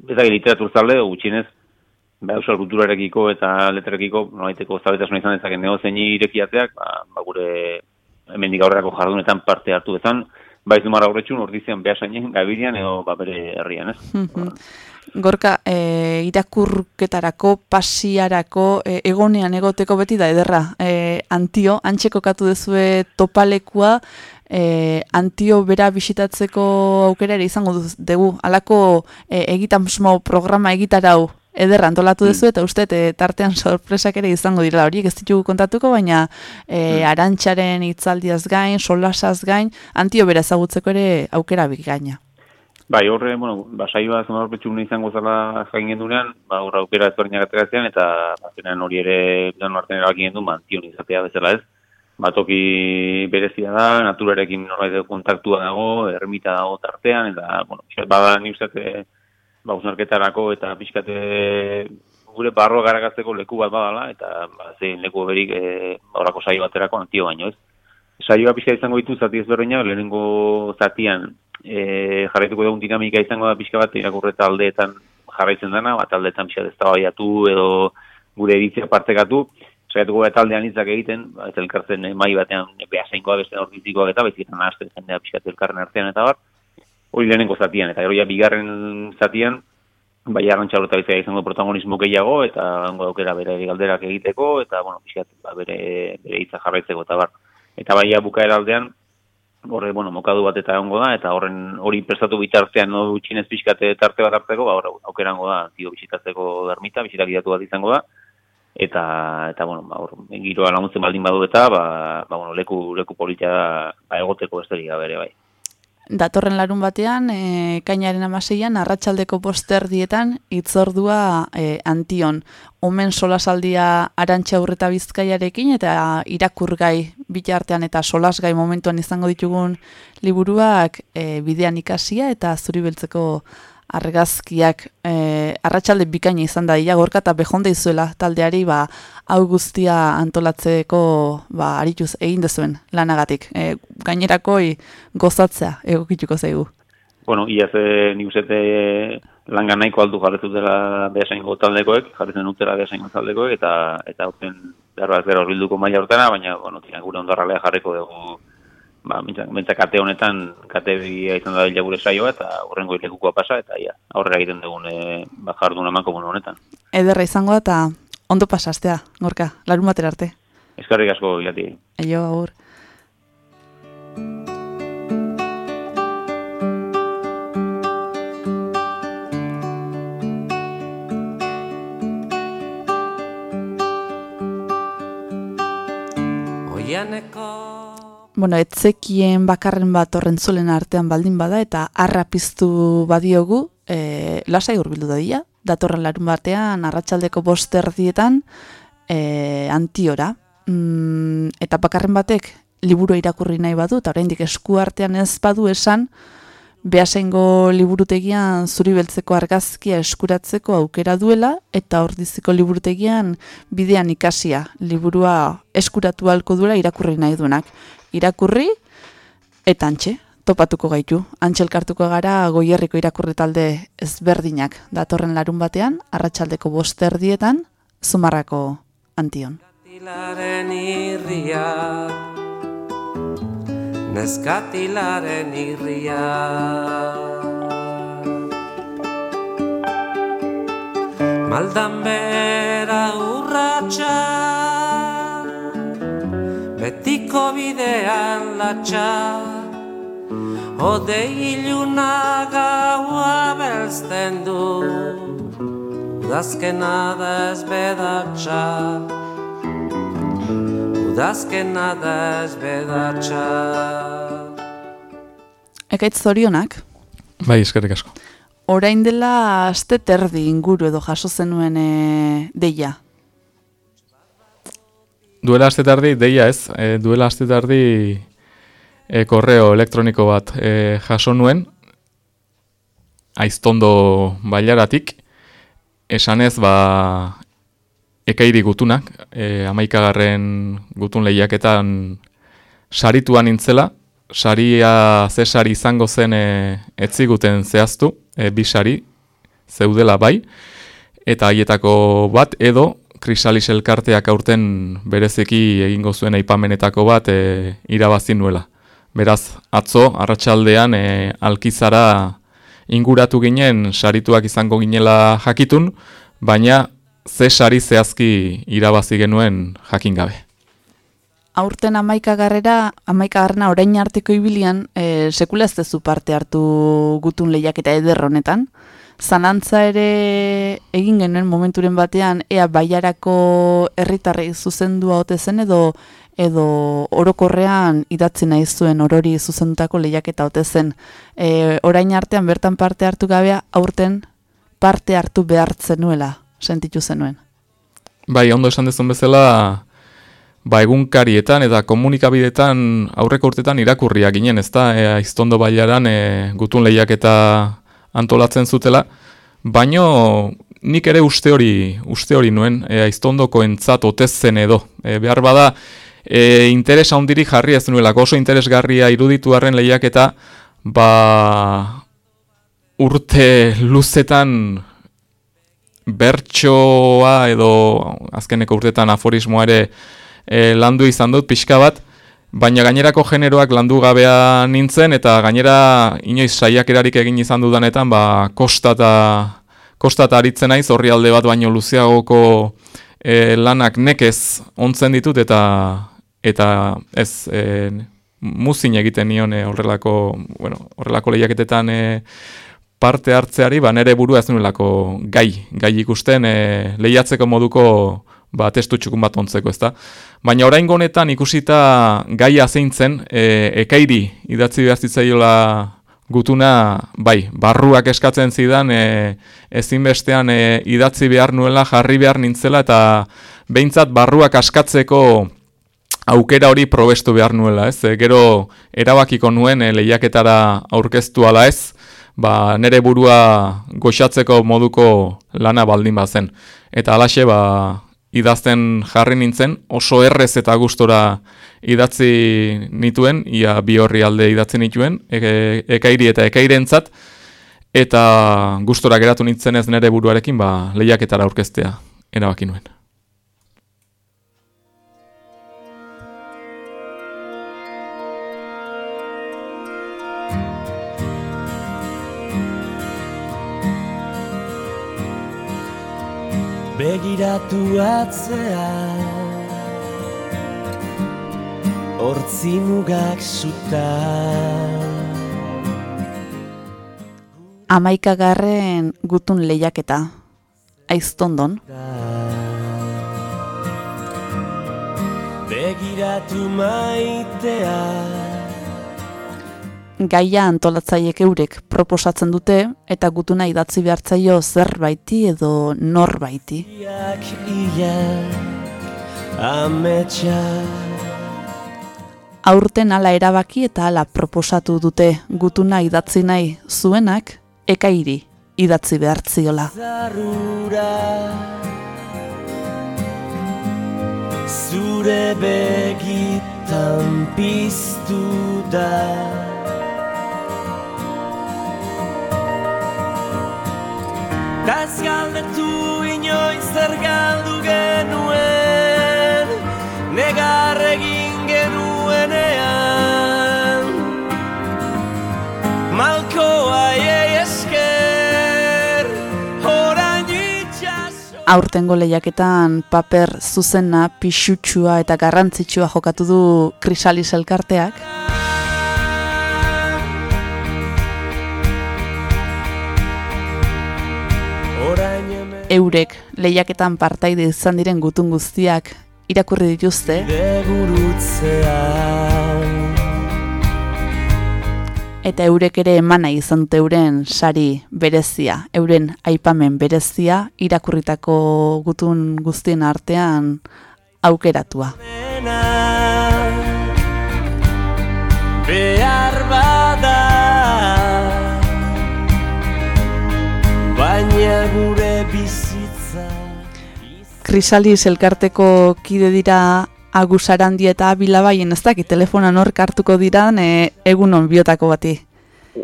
ez da literatur zalde, gutxienez, ba, euskal kulturarekiko eta letrekiko, nolaiteko zabetasuna izan dezaken neo zein irekiateak, ba, ba, gure hemendik aurrerako jardunetan parte hartu bezan, bai zumara horretxun, ordizian behasainen, gabilean, edo ba, bere herrian, ez? Mhm. Gorka, e, irakurketarako, pasiarako, e, egonean egoteko beti da ederra. E, antio, antxe kokatu dezue topalekua, e, antio bera bisitatzeko aukera ere izango dugu. Alako e, egitamsmo programa egitarau ederra antolatu duzu eta uste e, tartean sorpresak ere izango direla horiek ez ditugu kontatuko, baina e, arantxaren hitzaldiaz gain, solasaz gain, antio bera ezagutzeko ere aukera bikaina. Bai, horre, bueno, ba, saioa zumar horretxun izango zela jain gendunean, ba, horra aukera ezberdinak ateratzean, eta azkenean hori ere, bidan artean erabaki gendu, ba, antion izatea bezala ez. Ba, toki berezia da, naturarekin norbait kontaktua dago, ermita dago tartean, eta, bueno, bada ni uste, dut, ba, usnarketarako eta pixkate gure barroa garagatzeko leku bat badala, eta ba, zein leku berik e, horako saio baterako antio baino ez. Saioa pixka izango ditu zati ezberdina, lehenengo zatian e, jarraituko dugun dinamika izango da pixka bat irakurre taldeetan jarraitzen dena, bat taldeetan pixka eztabaiatu edo gure editzia partekatu, saiatuko gara taldean hitzak egiten, ba, ez elkartzen eh, mai batean behasainkoa beste ordizikoak eta eta nahazten jendea pixka elkarren artean eta bar, hori lehenengo zatian, eta gero ja bigarren zatian, bai arrantxalo eta bizia izango protagonismo gehiago, eta hango daukera bere galderak egiteko, eta, bueno, pixkat, ba, bere, bere hitza jarraitzeko, eta bar. Eta bai bukaera aldean, horre, bueno, mokadu bat eta egongo da, eta horren hori prestatu bitartean, no gutxinez pixkate tarte bat hartzeko, ba, hor, aukerango da, tio bisitatzeko ermita, bisita gidatu bat izango da, eta, eta bueno, ba, hor, giroa laguntzen baldin badu eta, ba, ba, bueno, leku, leku politia da, ba, egoteko besterik gabe ere, bai. Datorren larun batean, e, kainaren amaseian, arratsaldeko posterdietan, itzordua e, antion. Omen solasaldia arantxa urreta bizkaiarekin, eta irakurgai bitartean eta solasgai momentuan izango ditugun liburuak e, bidean ikasia eta zuri beltzeko argazkiak e, arratsalde bikaina izan da ia gorka eta behonde izuela taldeari ba hau guztia antolatzeko ba arituz egin dezuen lanagatik. E, gainerakoi gozatzea egokituko zaigu. Bueno, iaz e, ni usete langan nahiko aldu jarretu dela behasaingo taldekoek, jarretzen utela behasaingo taldekoek, eta eta horten behar gero horbilduko maila hortena, baina, bueno, tira, gure ondarralea jarriko dugu, ba, mintza kate honetan, kate begia izan da gure saioa, eta horrengo ilekukoa pasa, eta ia, aurrera egiten dugun e, ba, jardun emanko bueno honetan. Ederra izango da eta ondo pasastea, gorka, larun batera arte. Eskarrik asko, irati. Aio, agur. Oianeko Bueno, etzekien bakarren bat horrentzulen artean baldin bada eta harra piztu badiogu, e, lasai hurbildu da datorren larun batean, arratsaldeko bosterdietan, e, antiora. Mm, eta bakarren batek liburu irakurri nahi badu, eta oraindik esku artean ez badu esan, behasengo liburutegian zuri beltzeko argazkia eskuratzeko aukera duela, eta ordiziko liburutegian bidean ikasia liburua eskuratu halko duela irakurri nahi duenak. Irakurri eta antxe, topatuko gaitu. Antxe elkartuko gara goierriko irakurri talde ezberdinak datorren larun batean, arratsaldeko bosterdietan, zumarrako antion. Neskatilaren irria Neskatilaren irria Maldan bera urratxa Betiko bidean latxa Ode iluna gaua belzten du Udazkena da ez bedatxa Udazkena da ez bedatxa Ekaitz zorionak, Bai, eskerrik asko. orain dela aste terdi inguru edo jaso zenuen e, deia. Duela aste tardi, deia ez, e, duela aste tardi e, korreo elektroniko bat e, jaso nuen, aiztondo bailaratik, esanez ba ekairi gutunak, e, amaikagarren gutun lehiaketan sarituan nintzela, saria ze sari izango zen e, etziguten zehaztu, e, bi sari, zeudela bai, eta haietako bat edo Krisalis elkarteak aurten berezeki egingo zuen aipamenetako bat e, irabazi nuela. Beraz, atzo, arratsaldean e, alkizara inguratu ginen, sarituak izango ginela jakitun, baina ze sari zehazki irabazi genuen jakin gabe. Aurten amaikagarrera, amaikagarrena orain arteko ibilian, e, sekula ez parte hartu gutun lehiaketa eder honetan. Zanantza ere egin genuen momenturen batean, ea baiarako herritarrei zuzendua ote zen edo edo orokorrean idatzi nahi zuen orori zuzendutako lehiaketa ote zen. E, orain artean bertan parte hartu gabea, aurten parte hartu behartzen nuela, sentitu zenuen. Bai, ondo esan dezun bezala, ba egunkarietan eta komunikabidetan aurreko urtetan irakurriak ginen, ezta? E, iztondo baiaran e, gutun lehiaketa antolatzen zutela, baino nik ere uste hori uste hori nuen, e, iztondoko entzat otezen edo. E, behar bada, e, interes handirik jarri ez nuelako oso interesgarria iruditu harren lehiaketa, ba urte luzetan bertsoa edo azkeneko urtetan aforismoa ere e, landu izan dut pixka bat, baina gainerako generoak landu gabea nintzen eta gainera inoiz saiakerarik egin izan dudanetan ba kostata kostata aritzen naiz horri alde bat baino luzeagoko e, lanak nekez ontzen ditut eta eta ez e, muzin egiten nion e, horrelako, bueno, horrelako lehiaketetan e, parte hartzeari, ba, nere burua ez nuelako gai, gai ikusten e, lehiatzeko moduko ba, testu txukun bat ontzeko, ezta. Baina orain honetan ikusita gaia zeintzen, e, ekairi idatzi behar zitzaiola gutuna, bai, barruak eskatzen zidan, e, ezinbestean e, idatzi behar nuela, jarri behar nintzela, eta behintzat barruak askatzeko aukera hori probestu behar nuela, ez? E, gero erabakiko nuen e, lehiaketara aurkeztu ala ez, ba, nere burua goxatzeko moduko lana baldin bazen. Eta alaxe, ba, idazten jarri nintzen, oso errez eta gustora idatzi nituen, ia bi horri alde idatzi nituen, ekairi eta ekairentzat, eta gustora geratu nintzen ez nere buruarekin, ba, lehiaketara aurkeztea erabaki nuen. Begiratu atzea Hortzi mugak zuta Amaikagarren gutun lehiaketa, aiztondon. Begiratu maitea gaia antolatzaiek eurek proposatzen dute eta gutuna idatzi behartzaio zerbaiti edo norbaiti. Iak Aurten hala erabaki eta hala proposatu dute gutuna idatzi nahi zuenak ekairi idatzi behartziola. Zure begitan piztu da Ta ez galdetu inoiz zer galdu genuen Negar egin genuenean Malkoa esker itxaso Aurtengo lehiaketan paper zuzena, pixutsua eta garrantzitsua jokatu du Krisalis elkarteak. Eurek lehiaketan partaide izan diren gutun guztiak irakurri dituzte eta eurek ere emana izan dute euren sari berezia, euren aipamen berezia irakurritako gutun guztien artean aukeratua. Behar bada gaia gure Krisalis elkarteko kide dira Agus Arandi eta Abila Baien, ez dakit, telefonan hor hartuko dira e, egunon biotako bati.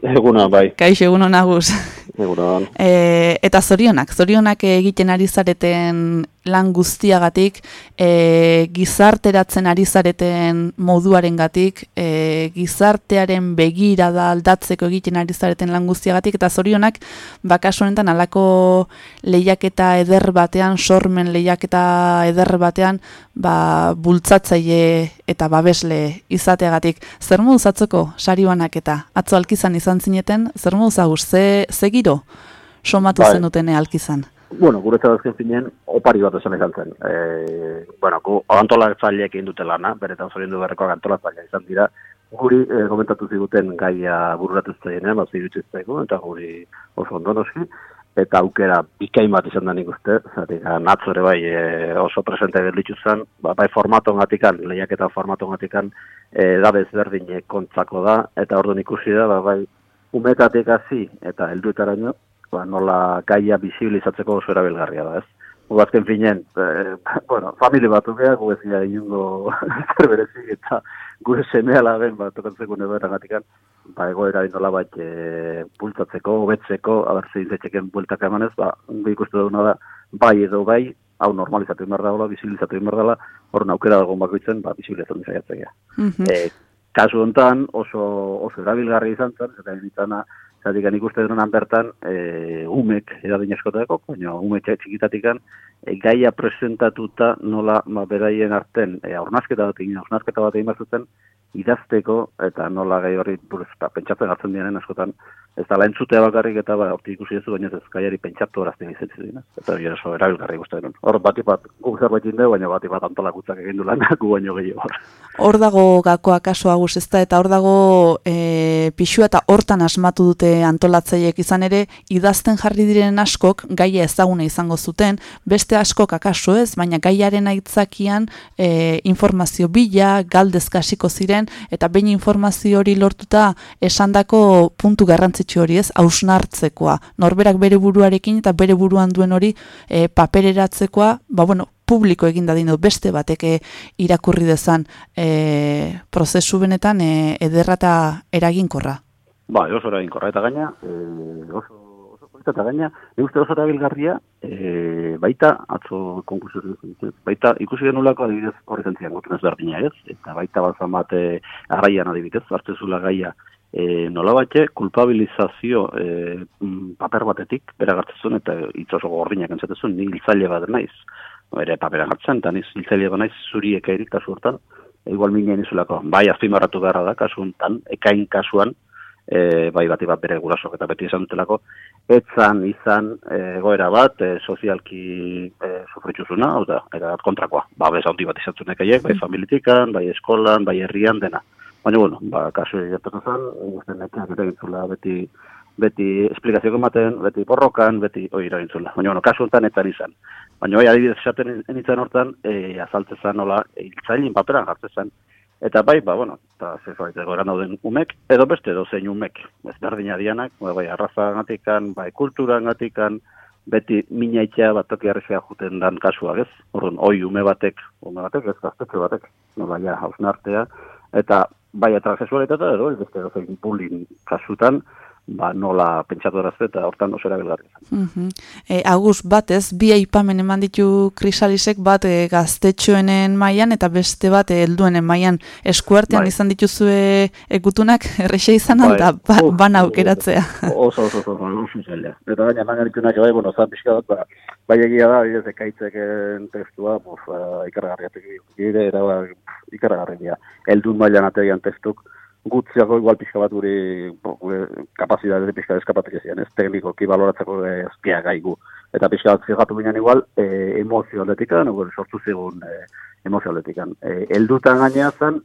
Eguna, bai, Kaixo, egunon Agus. egunan. E, eta zorionak, zorionak egiten ari zareten lan guztiagatik, e, gizarteratzen ari zareten moduarengatik, e, gizartearen begira da aldatzeko egiten ari zareten lan guztiagatik, eta zorionak, bakaso honetan alako lehiaketa eder batean, sormen lehiaketa eder batean, ba, bultzatzaile eta babesle izateagatik. Zer moduz atzoko sari banaketa? Atzo alkizan izan zineten, zer moduz aguz, ze, ze giro somatu Bai. zenutene alkizan? Bueno, gure azken finean, opari bat esan izan zen. E, bueno, gu antolatzaileek egin dute lana, beretan zorien du berrekoak antolatzailea izan dira. Guri e, komentatu ziguten gaia bururatu zaienean, bat zirutze zaigu, eta guri oso ondo noski. Eta aukera bikain bat izan da nik uste, zatik, natzo ere bai e, oso presente gelditu zen, ba, bai formaton gatikan, lehiaketa formaton gatikan, e, da bezberdin kontzako da, eta orduan ikusi da, ba, bai, umetatik hasi eta helduetaraino, ba, nola gaia bisibilizatzeko oso erabilgarria da, ez? Gu azken finen, e, bueno, familie batu geha, gu ez gira inungo zer berezik, eta gure seme alaben bat tokatzeko neberagatikan, ba, egoera nola bat e, bultzatzeko, hobetzeko, aber zein zetxeken bueltaka emanez, ba, ikustu duguna da, bai edo bai, hau normalizatu behar dagoela, bisibilizatu behar dela, hor aukera dagoen bakoitzen, ba, bisibilizatzen saiatzea. Mhm. E, kasu hontan oso oso erabilgarri izan zen, eta zatik ikuste denunan bertan, e, umek edadin askotako, baina ume txikitatikan, e, gaia presentatuta nola ba, beraien arten, e, aurnazketa bat egin, aurnazketa bat egin bat zuten, idazteko, eta nola gai horri buruz, pentsatzen hartzen dienen askotan, ez da entzutea bakarrik eta ba, hortik ikusi duzu, baina ez gaiari pentsatu horazten izatzen dina. Eta hori oso erabilgarri denun. Hor bati bat, guk zerbait indeu, baina bati bat antolakutzak egin du lan, gu baino gehiago hor. Hor dago gakoa kaso agus ezta eta hor dago e, pixua eta hortan asmatu dute antolatzaileek izan ere idazten jarri diren askok gaia ezaguna izango zuten, beste askok akaso ez, baina gaiaren aitzakian e, informazio bila, galdezka hasiko ziren eta behin informazio hori lortuta esandako puntu garrantzitsu hori ez, hausnartzekoa. Norberak bere buruarekin eta bere buruan duen hori e, papereratzekoa, ba bueno, publiko egin dadin beste batek eh, irakurri dezan e, prozesu benetan e, ederra eta eraginkorra. Ba, oso eraginkorra eta gaina, e, oso, polita eta gaina, nik uste oso erabilgarria, e, baita, atzo konkursu baita ikusi genulako adibidez horri zentzian gutun ezberdina ez, eta baita bazan bat e, arraian adibidez, zula gaia, e, nola batxe, kulpabilizazio e, paper batetik, bera gartzezun, eta hitz oso gordinak entzatezun, ni hiltzaile bat naiz, ere papera gartzen, eta niz hiltzaile bat naiz zuri ekairik kasu hortan, igual minen izulako, bai azpimarratu beharra da, kasu hontan, ekain kasuan, e, bai bati bat bere gurasok eta beti esan dutelako, etzan izan e, egoera bat, e, sozialki e, sufritxuzuna, hau da, era kontrakoa, ba, bez handi bat izan zuen ekaiek, bai familitikan, bai eskolan, bai herrian dena. Baina, bueno, ba, kasu egiten zen, guztien nekeak eta egintzula beti, beti esplikazio ematen, beti borrokan, beti hori eragintzula. Baina, bueno, kasu honetan etzan izan. Baina, bai, adibidez esaten enitzen hortan, e, azaltzen zen, nola, hiltzailin paperan jartzen zen. Eta bai, ba, bueno, eta zerbait egoeran dauden umek, edo beste edo zein umek, ez berdina dianak, bai, bai arraza gatikan, bai kultura gatikan, beti mina itxea bat toki arrezea juten dan kasuak ez. Orduan, oi ume batek, ume batek, ez gaztetxe batek, nola ja, hausnartea, eta bai eta edo, ez beste edo zein bullying kasutan, ba, nola pentsatu erazte eta hortan oso erabilgarri izan. Mhm. E, Agus, batez, bi aipamen eman ditu krisalisek bat e, gaztetxoenen mailan eta beste bat e, helduenen mailan eskuartean Bai. izan dituzue egutunak errexe izan Bai. da ba, bana aukeratzea. Oso, oso, oso, oso. Eta baina lan garitunak, bai, bueno, zan pixka bat, ba, bai egia da, bidez, ekaitzeken testua, buf, uh, ikargarriatek gire, era, ba, ikargarria. Gutziako igual pixka bat guri, gure kapazidade pixka eskapatek ezian, ez teknikoki baloratzeko ezkia gaigu. Eta pixka bat fijatu ginen igual, e, emozio aldetikan, o, sortu zigun e, emozio aldetikan. E, eldutan gainea zen,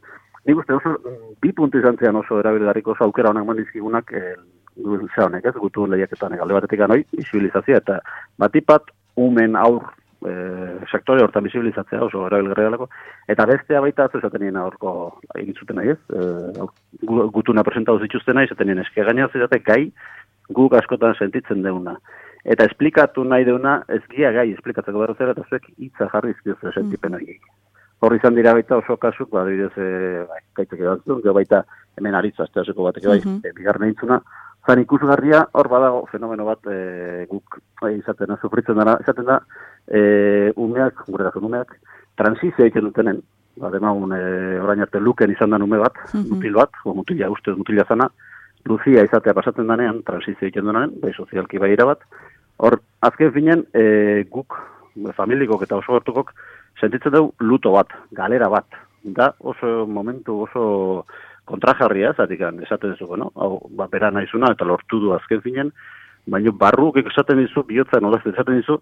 nik uste oso, bi puntu izan zian oso erabilgarriko oso aukera honak mandizkigunak, e, ze honek, ez, gutu lehiaketan alde batetik anoi, bisibilizazioa, eta batipat umen aur e, sektore hortan bisibilizatzea oso erabilgarria delako, eta bestea baita atzo esaten nien aurko egin zuten nahi ez, e, gu- gutuna presentatu zituzten nahi, esaten nien eske gaina zidate gai guk askotan sentitzen deuna. eta esplikatu nahi deuna ez gia gai esplikatzeko berriz ere, eta zuek hitza jarri izkiozu sentipen hori. Horri izan dira baita oso kasuk, ba, adibidez, e, bai, gero baita hemen aritza, asteazeko batek bai, Mhm. e, bigarren eintzuna, zan ikusgarria, hor badago fenomeno bat e, guk bai, izaten da, sufritzen dara, izaten da, e, umeak, gure da umeak, transizio egiten dutenen, ba, demagun, e, orain arte luken izan da ume bat, Mhm. mutil bat, o mutila, ustez mutila zana, Luzia izatea pasatzen denean, transizio egiten duenean, bai sozialki bai bat, hor, azken finen, e, guk, e, familikok eta oso gertukok, sentitzen dugu luto bat, galera bat, da oso momentu oso kontrajarria, zatik esaten duzuko, no? Hau, ba, bera naizuna eta lortu du azken finen, baina barruk esaten dizu, bihotza nolaz esaten dizu,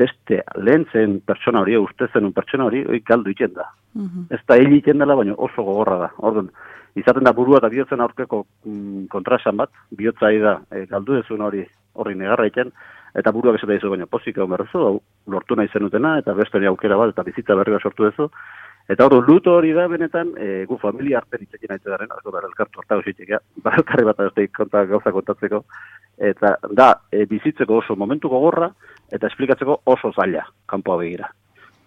beste lehen zen pertsona hori, uste zen un pertsona hori, hori galdu iten da. Mhm. Ez da hil iten dela, baina oso gogorra da. Orduan, izaten da burua eta bihotzen aurkeko mm, kontrasan bat, bihotza da, e, galdu dezun hori horri negarra iten, eta buruak esaten dizu, baina pozik egon berrezu, lortu nahi zenutena, eta beste aukera bat, eta bizitza berri bat sortu dezu, Eta hor, luto hori da benetan, e, gu familia arte ditzekin nahi garen, asko da, elkartu hartago zitzeka, elkarri bat ez konta, gauza kontatzeko, eta da, e, bizitzeko oso momentu gogorra, eta esplikatzeko oso zaila, kanpoa begira.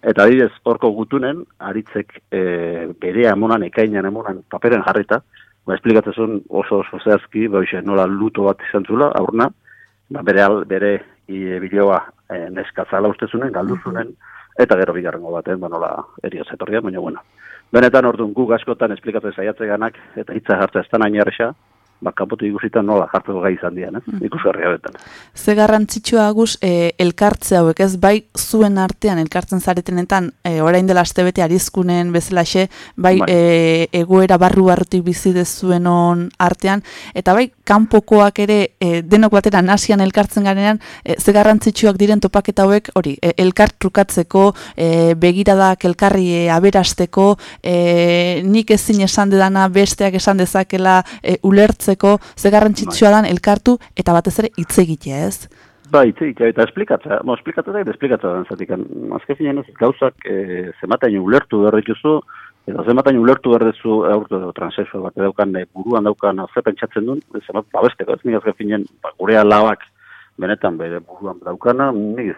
Eta adibidez, horko gutunen, aritzek e, bere amonan, ekainan amonan, paperen jarrita, ba, esplikatzen oso oso zehazki, ba, hoxe, nola luto bat izan zula, aurna, ba, bere, al, bere e, bideoa e, neskazala ustezunen, galduzunen, eta gero bigarrengo baten, ba, nola erioz etorrian, baina bueno. Benetan orduan guk askotan esplikatzen saiatze ganak, eta hitza jartzea ez da erresa, ba, kanpotu ikusitan nola jartzeko gai izan dian, eh? ikusgarria betan. Ze garrantzitsua agus e, elkartze hauek, ez bai zuen artean elkartzen zaretenetan e, orain dela astebete arizkunen bezalaxe, bai Bai. e, egoera barru barrutik bizi dezuen on artean, eta bai kanpokoak ere e, denok batera nasian elkartzen garenean, e, ze garrantzitsuak diren topaketa hauek, hori, e, elkar trukatzeko, e, begiradak elkarri e, aberasteko, e, nik ezin esan dedana besteak esan dezakela e, ulertzeko, ze garrantzitsua dan elkartu eta batez ere hitz egitea, ez? Ba, hitz egitea eta esplikatzea, mo, esplikatzea da, eta esplikatzea da, zatik, azken finean ez gauzak e, zematain ulertu behar dituzu, eta zematain ulertu behar duzu aurto transexual bat daukan, e, buruan daukan, ze pentsatzen duen, zemat babesteko, ez nik azken finean, ba, gure alabak, benetan bere buruan daukana, ni ez,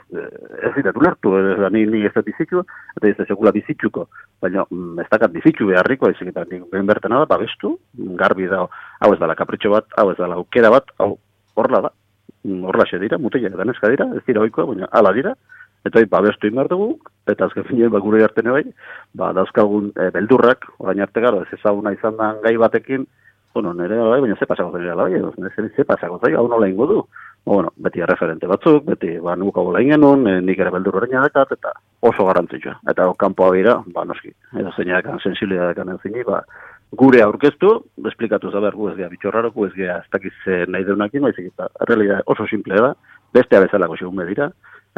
ez dira ulertu, ez, ni, ni ez da bizitzu, eta ez sekula bizitzuko, baina mm, ez dakat bizitzu beharriko, ez eta behin bertena da, babestu, garbi da, hau ez dala kapritxo bat, hau ez dala aukera bat, hau horla da, Mm, horlaxe dira, mutila eta neska dira, ez dira oikoa, baina ala dira, eta babestu inbar dugu, eta azken finean, ba, gure artene bai, ba, dauzkagun e, beldurrak, orain arte gara, ez ezaguna izan da gai batekin, bueno, nire bai, baina ze pasako zaila bai, ze pasako zaila, hau nola ingo du. Ba, bueno, beti referente batzuk, beti, ba, nuko gola ingenun, e, nik ere beldur horreina dakat, eta oso garantzitsua. Eta kanpoa bira, ba, noski, edo zeina dakan, sensibilidad dakan zini, ba, gure aurkeztu, esplikatu zaber, gu ez gea bitxorraro, gu ez gea ez dakiz eh, nahi deunakin, baizik eta realidad oso simple da, bestea bezalako xegun dira,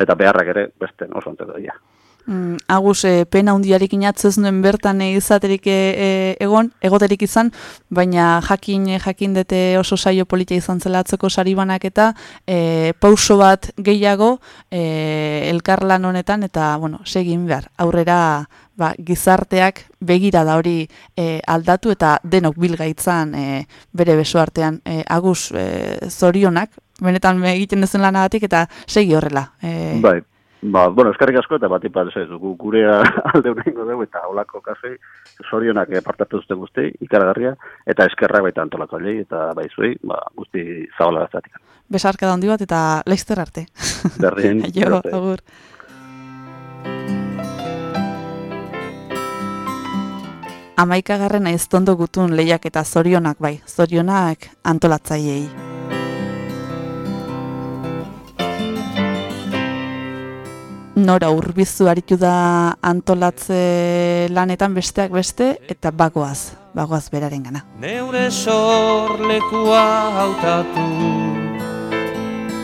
eta beharrak ere beste oso antzeko dira. Mm, agus, e, pena hundiarekin atzez nuen bertan izaterik e, egon, egoterik izan, baina jakin jakin dute oso saio politia izan zela atzeko saribanak eta e, pauso bat gehiago e, elkarlan honetan eta bueno, segin behar. Aurrera ba, gizarteak begira da hori e, aldatu eta denok bilgaitzan e, bere beso artean. E, agus, e, zorionak, benetan egiten dezen lanagatik eta segi horrela. E, Bai, ba, bueno, eskarrik asko eta bat ipat ez gu gurea alde unengo dugu eta holako kasei sorionak eh, partatu duzte guzti, ikaragarria, eta eskerrak baita antolatzailei eta baizuei, ba, guzti zagola zatik. Besarka da handi bat eta laizter arte. Berdin, jo, agur. Amaikagarren aiztondo gutun lehiak eta zorionak bai, zorionak antolatzaiei. Nora urbizu aritu da antolatze lanetan besteak beste eta bagoaz, bagoaz beraren gana. Neure sorlekua hautatu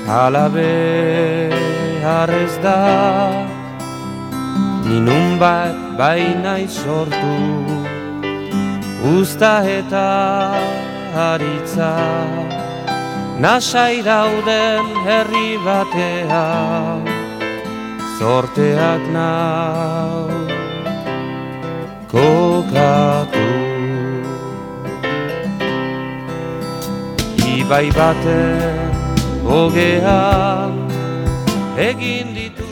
Hala behar ez da Ninun bat baina sortu Usta eta haritza Nasai dauden herri batean Zorteak nau kokatu Ibai baten hogean egin ditu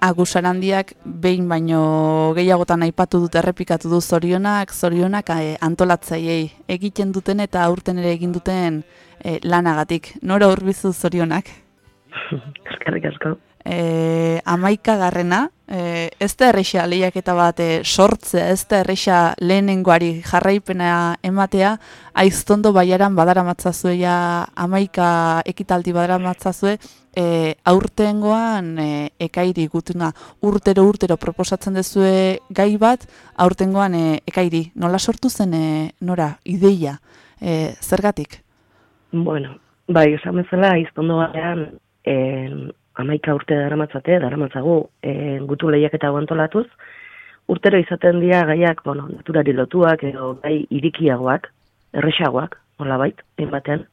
Agus Arandiak behin baino gehiagotan aipatu dut errepikatu du zorionak, zorionak eh, antolatzaiei egiten duten eta aurten ere egin duten eh, lanagatik. Nora urbizu zorionak? Eskerrik asko. E, amaika garrena, e, ez da erresa lehiaketa bat e, sortzea, ez da erresa lehenengoari jarraipena ematea, aiztondo baiaran badara matzazuea, amaika ekitaldi badara matzazue, e, aurtengoan e, ekairi gutuna urtero urtero proposatzen dezue gai bat, aurtengoan e, ekairi. Nola sortu zen e, nora, ideia, e, zergatik? Bueno, bai, esan bezala, iztondo batean, eh, amaika urte daramatzate, daramatzagu, eh, gutu lehiaketa antolatuz, urtero izaten dira gaiak, bueno, naturari lotuak, edo gai irikiagoak, erresagoak, hola bait, batean.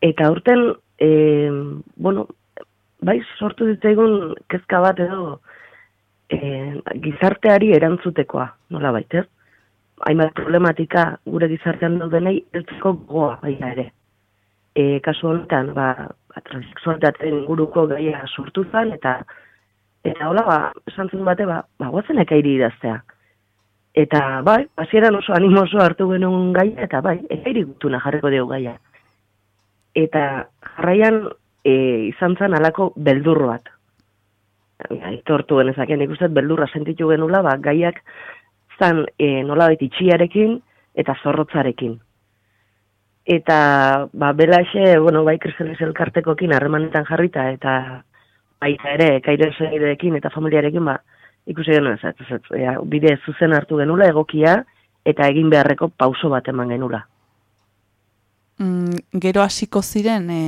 Eta urten, eh, bueno, bai, sortu ditzaigun kezka bat edo eh, gizarteari erantzutekoa, nola bait, ez? Hainbat problematika gure gizartean daudenei eltzeko gogoa baina ere. E, kasu honetan, ba, ba transexualitateen inguruko gaia sortu zen, eta eta hola, ba, esan zuen bate, ba, ba guazen ekairi idaztea. Eta, bai, hasieran oso animoso hartu genuen gaia, eta bai, ekairi gutuna jarriko dugu gaia. Eta jarraian e, izan zen alako beldurro bat. Aitortu genezaken ikusten beldurra sentitu genula, ba, gaiak zan e, nolabait itxiarekin eta zorrotzarekin. Eta, ba, belaxe, bueno, bai, kristelis elkartekokin harremanetan jarrita, eta baita ere, kaire zeideekin eta familiarekin, ba, ikusi genuen ez, ez, ea, bide zuzen hartu genula, egokia, eta egin beharreko pauso bat eman genula. Mm, gero hasiko ziren e,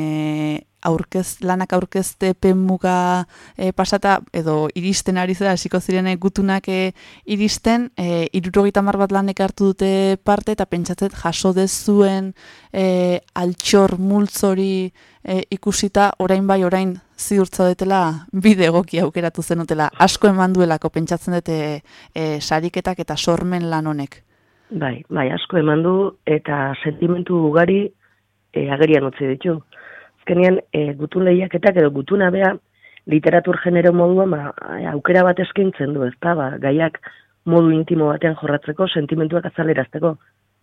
aurkez, lanak aurkezte muga e, pasata edo iristen ari zera hasiko ziren e, gutunak e, iristen e, irurogeita bat lanek hartu dute parte eta pentsatzet jaso dezuen e, altxor multzori e, ikusita orain bai orain ziurtza detela bide egoki aukeratu zenutela asko eman duelako pentsatzen dute e, sariketak eta sormen lan honek Bai, bai, asko eman du eta sentimentu ugari e, agerian utzi ditu. Azkenean, e, gutun lehiaketak edo gutuna bea literatur genero moduan ba, aukera bat eskaintzen du, ezta? Ba, gaiak modu intimo batean jorratzeko, sentimentuak azalerazteko.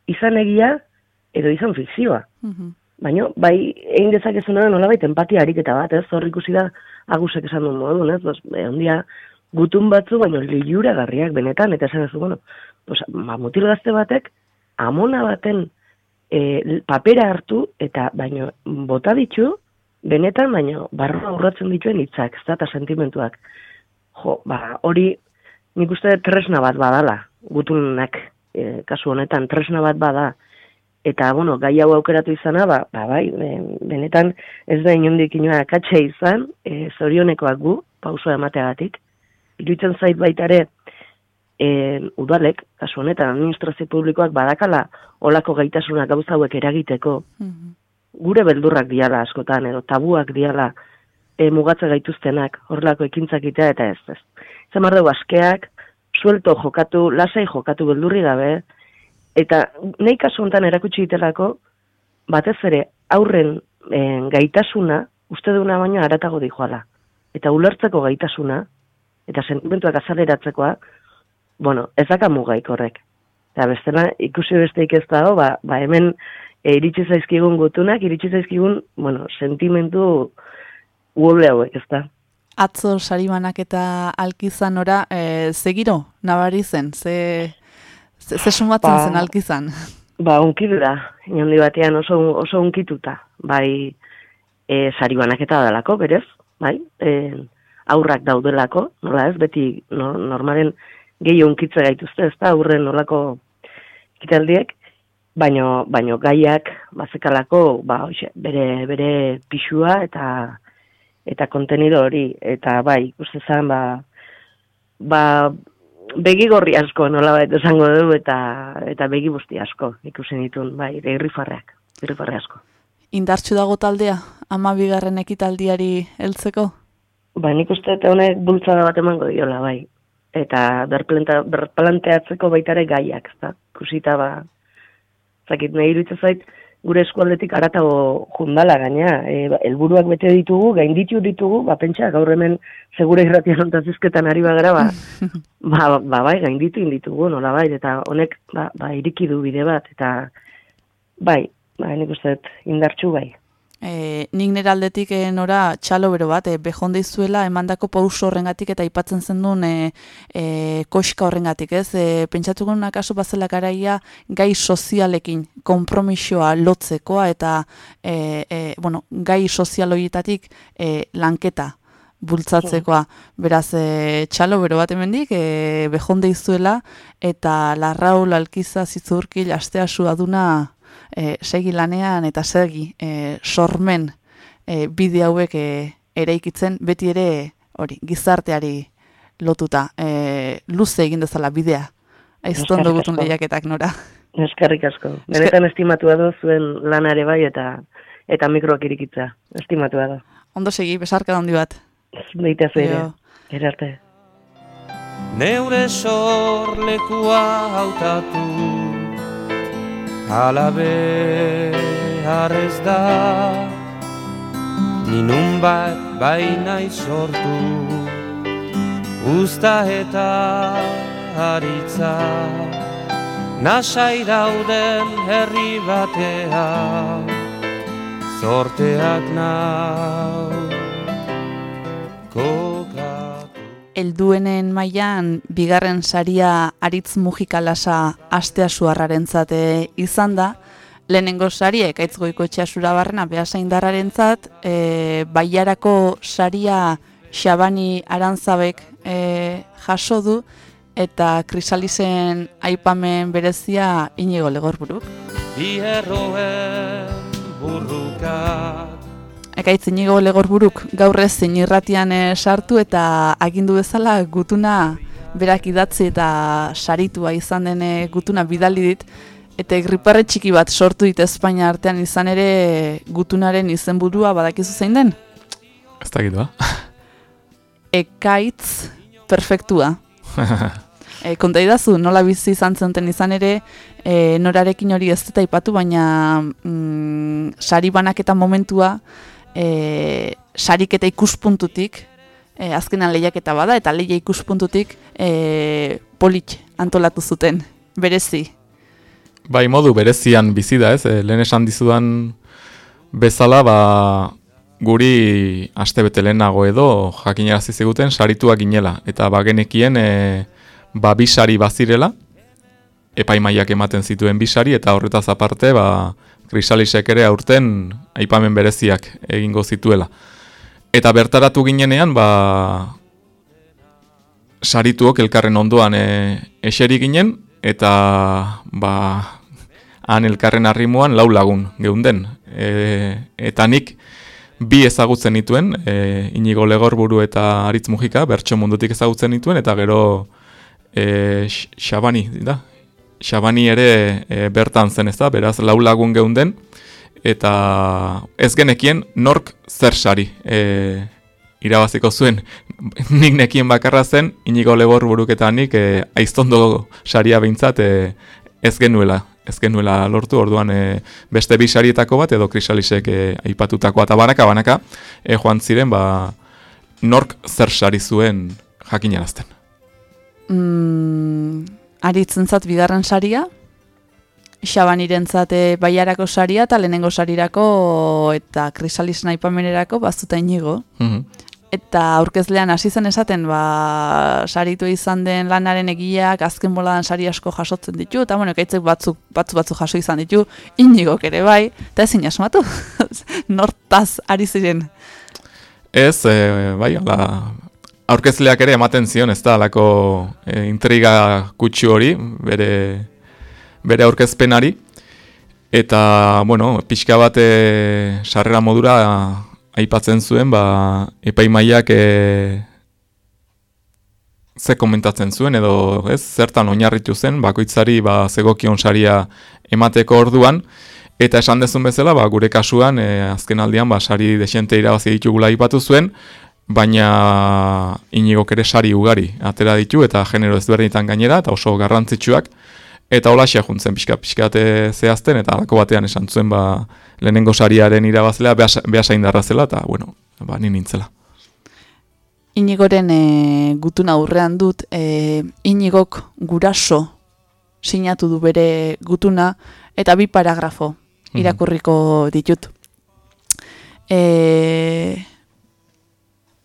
Izan egia edo izan fikzioa. Mhm. Baina, bai, egin dezakezuna da nolabait empatia ariketa bat, ez? Hor ikusi da agusek esan duen modu, ez? Bos, e, ondia, gutun batzu, baina liura garriak benetan, eta esan ez du, bueno, pues, ba, mutil gazte batek, amona baten e, papera hartu eta baino bota ditu benetan baino barro aurratzen dituen hitzak, ez da sentimentuak. Jo, ba, hori nik uste tresna bat badala, gutunak e, kasu honetan tresna bat bada eta bueno, gai hau aukeratu izana, ba, ba bai, benetan ez da inondik inoa akatxe izan, e, zorionekoak gu, pausoa emateagatik. Iruitzen zait baitare, e, udalek, kasu honetan, administrazio publikoak badakala olako gaitasuna gauza hauek eragiteko, Mhm. gure beldurrak diala askotan, edo tabuak diala e, mugatze gaituztenak, horrelako ekintzakitea eta ez ez. Zamar dugu askeak, suelto jokatu, lasai jokatu beldurri gabe, eta nahi kasu honetan erakutsi ditelako, batez ere aurren e, gaitasuna, uste duna baina aratago dijoala. Eta ulertzeko gaitasuna, eta sentimentuak azaleratzekoa, bueno, ez daka mugaik horrek. Eta bestela, ikusi besteik ez dago, ba, ba hemen e, iritsi zaizkigun gutunak, iritsi zaizkigun, bueno, sentimentu uoble hauek, ez da. Atzo saribanak eta alkizan ora, e, zegiro, nabari zen, ze, ze, ze sumatzen Ba- zen alkizan. Ba, unkidu da, inondi batean oso, oso unkituta, bai, e, saribanak eta dalako, berez, bai, e, aurrak daudelako, nola ez, beti no, normalen gehi unkitze gaituzte, ez da, aurren nolako kitaldiek, baino, baino gaiak, bazekalako, ba, hoxe, bere, bere pixua eta eta kontenido hori, eta bai, ikuste zen, ba, ba, begi gorri asko, nola baita esango du, eta, eta begi busti asko, ikusi ditun, bai, irrifarreak, irrifarre asko. Indartxu dago taldea, ama bigarren ekitaldiari heltzeko? Ba, nik uste eta honek bultzada bat emango diola, bai. Eta berplanta, berplanteatzeko baitare gaiak, ezta? Kusita, ba, zakit, nahi iruditzen zait, gure eskualdetik aratago jundala gaina, e, ba, helburuak bete ditugu, gainditu ditugu, ba, pentsa, gaur hemen segura irratian ontaz izketan ari bagara, ba, ba, ba, bai, gainditu inditugu, nola bai, eta honek, ba, ba, iriki du bide bat, eta, bai, ba, nik uste indartxu bai. E, nik nire aldetik e, nora txalo bero bat, e, behonde izuela emandako pauso horrengatik eta aipatzen zen duen e, e, koska horrengatik, ez? E, pentsatuko nuna kasu bazela garaia gai sozialekin konpromisoa lotzekoa eta e, e, bueno, gai sozial horietatik e, lanketa bultzatzekoa. Beraz, e, txalo bero bat emendik, e, behonde izuela eta larraul alkiza zizurkil astea aduna e, segi lanean eta segi e, sormen e, bide hauek e, eraikitzen beti ere hori gizarteari lotuta e, luze egin dezala bidea. Aizton dugutun lehiaketak nora. Eskerrik asko. Benetan estimatu da zuen lanare bai eta eta mikroak irikitza. Estimatu da. Ondo segi, besarka handi bat. Ere. Jo. Erarte. Neure sorlekua hautatu Hala behar ez da Ninun bat baina sortu Usta eta haritza Nasai dauden herri batean. Zorteak nau kokatu Elduenen mailan bigarren saria aritz mujikalasa astea suarrarentzate izan da, lehenengo saria ekaitz goiko etxasura barrena behasaindarrarentzat, e, baiarako saria Xabani Arantzabek e, jaso du, eta krisalisen aipamen berezia inigo legorburuk. Bi erroen burrukak Ekaitz inigo legorburuk gaur irratian eh, sartu eta agindu bezala gutuna berak idatzi eta saritua izan den eh, gutuna bidali dit eta griparre txiki bat sortu dit Espainia artean izan ere gutunaren izenburua badakizu zein den? Ez dakit ba? Ekaitz perfektua. E, konta idazu, nola bizi izan zenten izan ere, e, norarekin hori ez dut aipatu, baina mm, sari banaketa momentua, e, sarik eta ikuspuntutik, e, azkenan lehiaketa bada, eta lehia ikuspuntutik e, polit antolatu zuten, berezi. Bai, modu berezian bizi da, ez? E, lehen esan dizudan bezala, ba, guri astebete lehenago edo jakinarazi ziguten sarituak ginela. Eta ba, genekien e, ba, bisari bazirela, epaimaiak ematen zituen bisari, eta horretaz aparte, ba, krisalisek ere aurten aipamen bereziak egingo zituela. Eta bertaratu ginenean, ba, sarituok elkarren ondoan e, eseri ginen, eta ba, han elkarren arrimuan lau lagun geunden. E, eta nik bi ezagutzen nituen, e, inigo legorburu eta aritz mujika, bertso mundutik ezagutzen nituen, eta gero e, Xabani, da? Xabani ere e, bertan zen ez da, beraz lau lagun geunden, eta ez genekien nork zer sari e, irabaziko zuen. nik nekien bakarra zen, inigo lebor buruk eta nik e, aiztondo saria behintzat e, ez genuela. Ez genuela lortu, orduan e, beste bi sarietako bat edo krisalisek e, aipatutakoa eta banaka, banaka, e, joan ziren, ba, nork zer sari zuen jakinarazten. Mm, aritzentzat bigarren saria, Xabanirentzat eh, baiarako saria eta lehenengo sarirako eta krisalisen aipamenerako bazuta inigo. Mhm. Eta aurkezlean hasi zen esaten, ba, saritu izan den lanaren egileak azken boladan sari asko jasotzen ditu, eta bueno, ekaitzek batzuk, batzu batzu jaso izan ditu, inigok ere bai, eta ezin asmatu, nortaz ari ziren. Ez, e, bai, ala, aurkezleak ere ematen zion, ez da, alako e, intriga kutsu hori, bere, bere aurkezpenari, eta, bueno, pixka bat e, sarrera modura aipatzen zuen, ba, epaimaiak e, ze komentatzen zuen, edo ez, zertan oinarritu zen, bakoitzari ba, zegokion saria emateko orduan, Eta esan dezun bezala, ba, gure kasuan, e, azken aldian, ba, sari desente irabazi ditugula ipatu zuen, baina inigok ere sari ugari atera ditu, eta genero ezberdinetan gainera, eta oso garrantzitsuak, Eta holaxia juntzen pixka pixkat eh, zehazten, eta alako batean esan zuen ba, lehenengo sariaren irabazlea behasa indarra zela, eta bueno, ba, ni nintzela. Inigoren e, gutuna aurrean dut, e, inigok guraso sinatu du bere gutuna, eta bi paragrafo irakurriko ditut. E,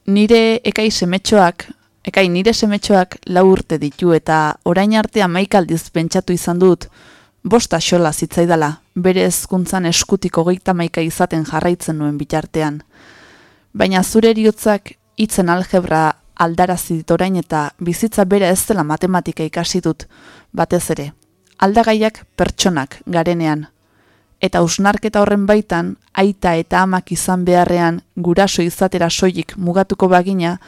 nire ekai semetxoak, ekai nire semetxoak lau urte ditu eta orain arte amaik aldiz pentsatu izan dut, bosta xola zitzaidala, bere ezkuntzan eskutiko geita maika izaten jarraitzen nuen bitartean. Baina zure eriotzak hitzen algebra aldarazi dit orain eta bizitza bera ez dela matematika ikasi dut, batez ere. Aldagaiak pertsonak garenean. Eta usnarketa horren baitan, aita eta amak izan beharrean guraso izatera soilik mugatuko bagina,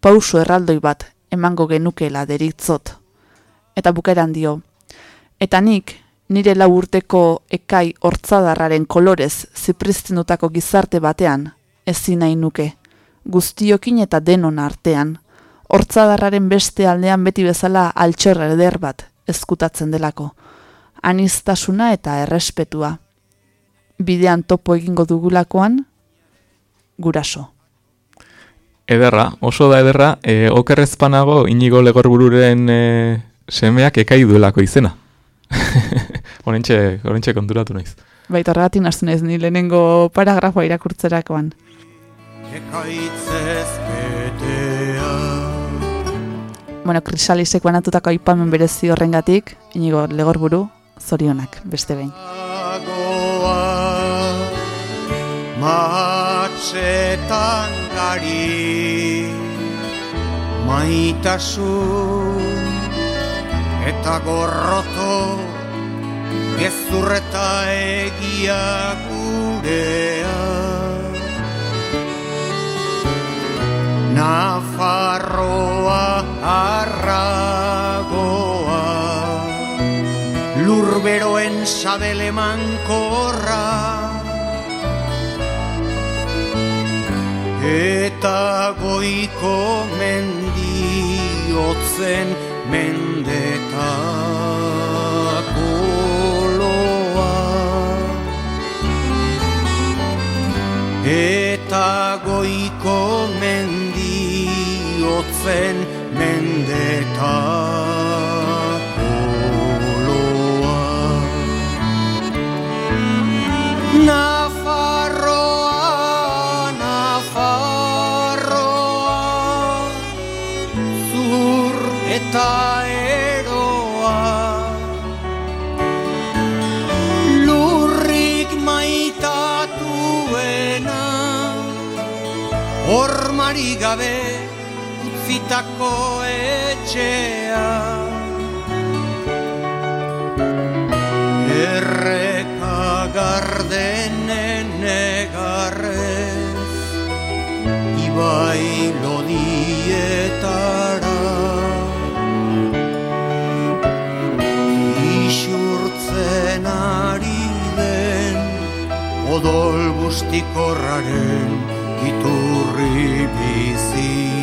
pauso erraldoi bat emango genukela deritzot. Eta bukeran dio. Eta nik, nire lau urteko ekai hortzadarraren kolorez zipriztendutako gizarte batean, ezin nahi nuke, guztiokin eta denon artean, hortzadarraren beste aldean beti bezala altxorra eder bat ezkutatzen delako, anistasuna eta errespetua. Bidean topo egingo dugulakoan, guraso. Ederra, oso da ederra, e, okerrezpanago inigo legorbururen e, semeak ekai duelako izena. Horentxe, horentxe konturatu naiz. Baita horregatik naztu naiz, ni lehenengo paragrafoa irakurtzerakoan. Ekaitzez betea Bueno, krisalisek banatutako aipamen berezi horrengatik, inigo legorburu, zorionak, beste behin. Matxetan gari Maitasun Eta gorroto Gezurreta egia gurea Nafarroa arragoa Lurberoen sabele mankorra Eta goiko mendiotzen mendetako loa. Eta goiko mendiotzen mendetako Hormari gabe utzitako etxea. Erreka gardenen egarrez Ibai lodietara. Isurtzen ari den Odol bustikorraren Ribisi.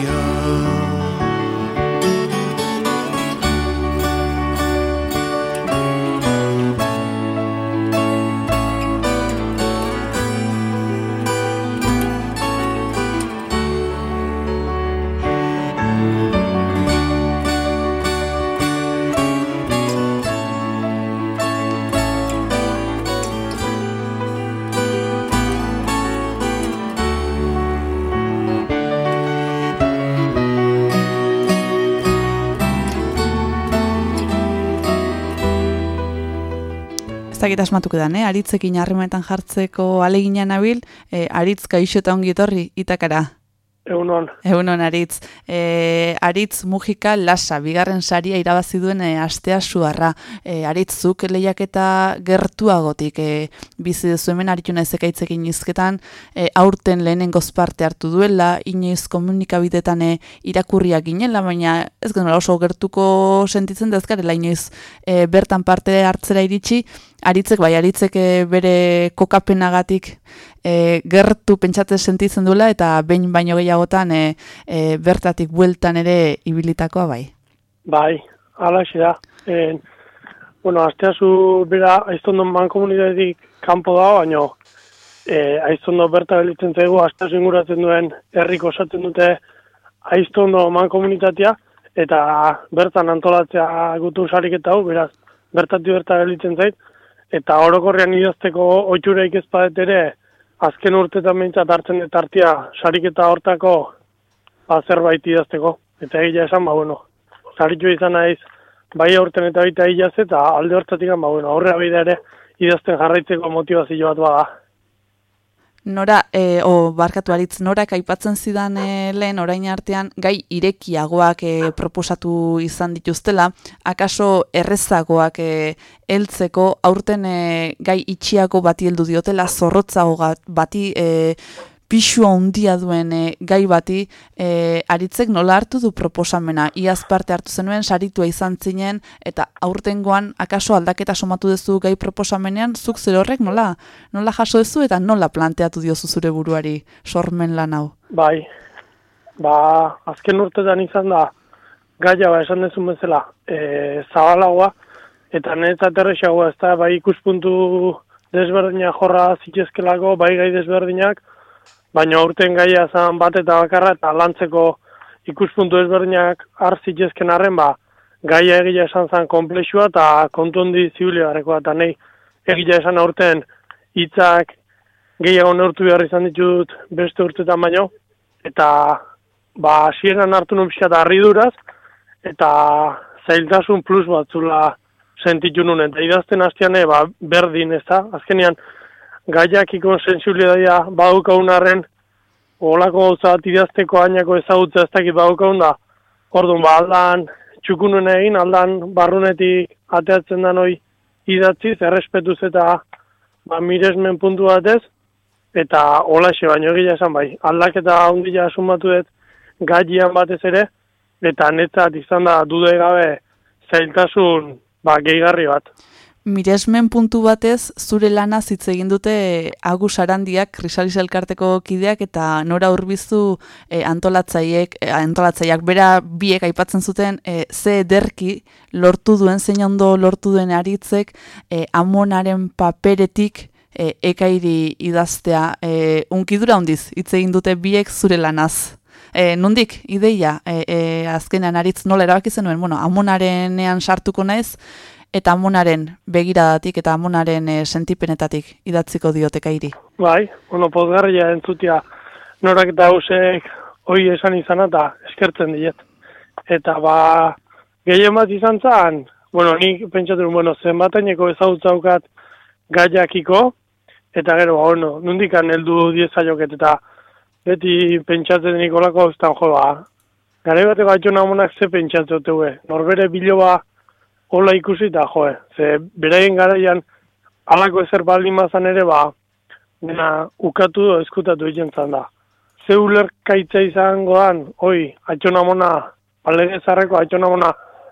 Dakit asmatuko dan, eh? aritzekin harremanetan jartzeko alegina nabil, eh, aritz kaixo eta ongi etorri, itakara. Egunon. Egunon Aritz. E, Aritz Mujika Lasa, bigarren saria irabazi duen e, astea suarra. E, Aritz zuk lehiaketa gertuagotik e, bizi duzu hemen aritu naiz ekaitzekin izketan, e, aurten lehenengoz parte hartu duela, inoiz komunikabidetan e, irakurriak ginela, baina ez genuen oso gertuko sentitzen dezkarela inoiz e, bertan parte hartzera iritsi, Aritzek bai, aritzek e, bere kokapenagatik e, gertu pentsatzen sentitzen duela eta behin baino gehiagotan e, e, bertatik bueltan ere ibilitakoa bai. Bai, ala da. E, bueno, asteazu bera aiztondo mankomunitatetik kanpo dago, baino e, aiztondo berta gelitzen zaigu, asteazu inguratzen duen herriko osatzen dute aiztondo mankomunitatea, eta bertan antolatzea gutu sariketa hau, beraz, bertatik berta gelitzen zait, eta orokorrean idazteko oitxureik ez badet ere, azken urtetan behintzat hartzen dut hartia sariketa hortako ba, zerbait idazteko. Eta egia esan, ba, bueno, saritu izan naiz, bai aurten eta baita hilaz eta alde hortatik, ba, bueno, aurrera bide ere idazten jarraitzeko motivazio bat bada. Nora, e, o, barkatu aritz, norak aipatzen zidan e, lehen orain artean gai irekiagoak e, proposatu izan dituztela, akaso errezagoak e, heltzeko aurten e, gai itxiago bati heldu diotela, zorrotzago bati e, pixua handia duen e, gai bati, e, aritzek nola hartu du proposamena, iaz parte hartu zenuen, saritua izan zinen, eta aurtengoan akaso aldaketa somatu duzu gai proposamenean, zuk zer horrek nola, nola jaso duzu eta nola planteatu diozu zure buruari sormen lan hau. Bai, ba, azken urtetan izan da, gaia ba, esan dezun bezala, e, zabalagoa, eta niretzat errexagoa, ez da, bai ikuspuntu desberdinak jorra zitezkelako, bai gai desberdinak, baina aurten gaia zan bat eta bakarra, eta lantzeko ikuspuntu desberdinak har zitezken arren, ba, gaia egia esan zan komplexua, eta kontu handi zibili garekoa, eta nahi egia esan aurten hitzak gehiago neurtu behar izan ditut beste urtetan baino, eta ba, hasieran hartu nun pixka harriduraz, eta zailtasun plus batzula sentitu nun, eta idazten hastian eh, ba, berdin, ez da? Azkenean, gaiakiko sensibilitatea badaukagun arren, olako gauza bat idazteko ainako ezagutza ez dakit badaukagun da, orduan, ba, aldan txukunuen egin, aldan barrunetik ateatzen da noi idatziz, errespetuz eta ba, miresmen puntu batez, eta holaxe baino egia esan bai, aldaketa handia sumatu dut gaian batez ere, eta netzat izan da dude gabe zailtasun ba, gehigarri bat. Miresmen puntu batez, zure lana hitz egin dute Agus Arandiak, Krisalis elkarteko kideak eta Nora Urbizu e, antolatzaiek, e, antolatzaileak bera biek aipatzen zuten e, ze ederki lortu duen, zein ondo lortu duen aritzek e, amonaren paperetik e, ekairi idaztea. E, unkidura hondiz, hitz egin dute biek zure lanaz. E, nundik, ideia, e, e, azkenean aritz nola erabaki zenuen, bueno, amonarenean sartuko naiz, eta amonaren begiradatik eta amonaren e, sentipenetatik idatziko diote kairi. Bai, ono pozgarria entzutia norak eta hausek hoi esan izan eta eskertzen diet. Eta ba, gehien bat izan zan, bueno, nik pentsatu, bueno, zenbataineko ezagutzaukat gaiakiko, eta gero, ba, bueno, nundikan heldu diezaioket, eta beti pentsatzen nikolako haustan jo, ba, gare bateko atxona amonak ze pentsatzen dute, norbere biloba hola ikusi eta joe, ze beraien garaian alako ezer baldin mazan ere, ba, dena ukatu do eskutatu zan da. Ze ulerkaitza izango dan, oi, atxona mona, balege zarreko atxona mona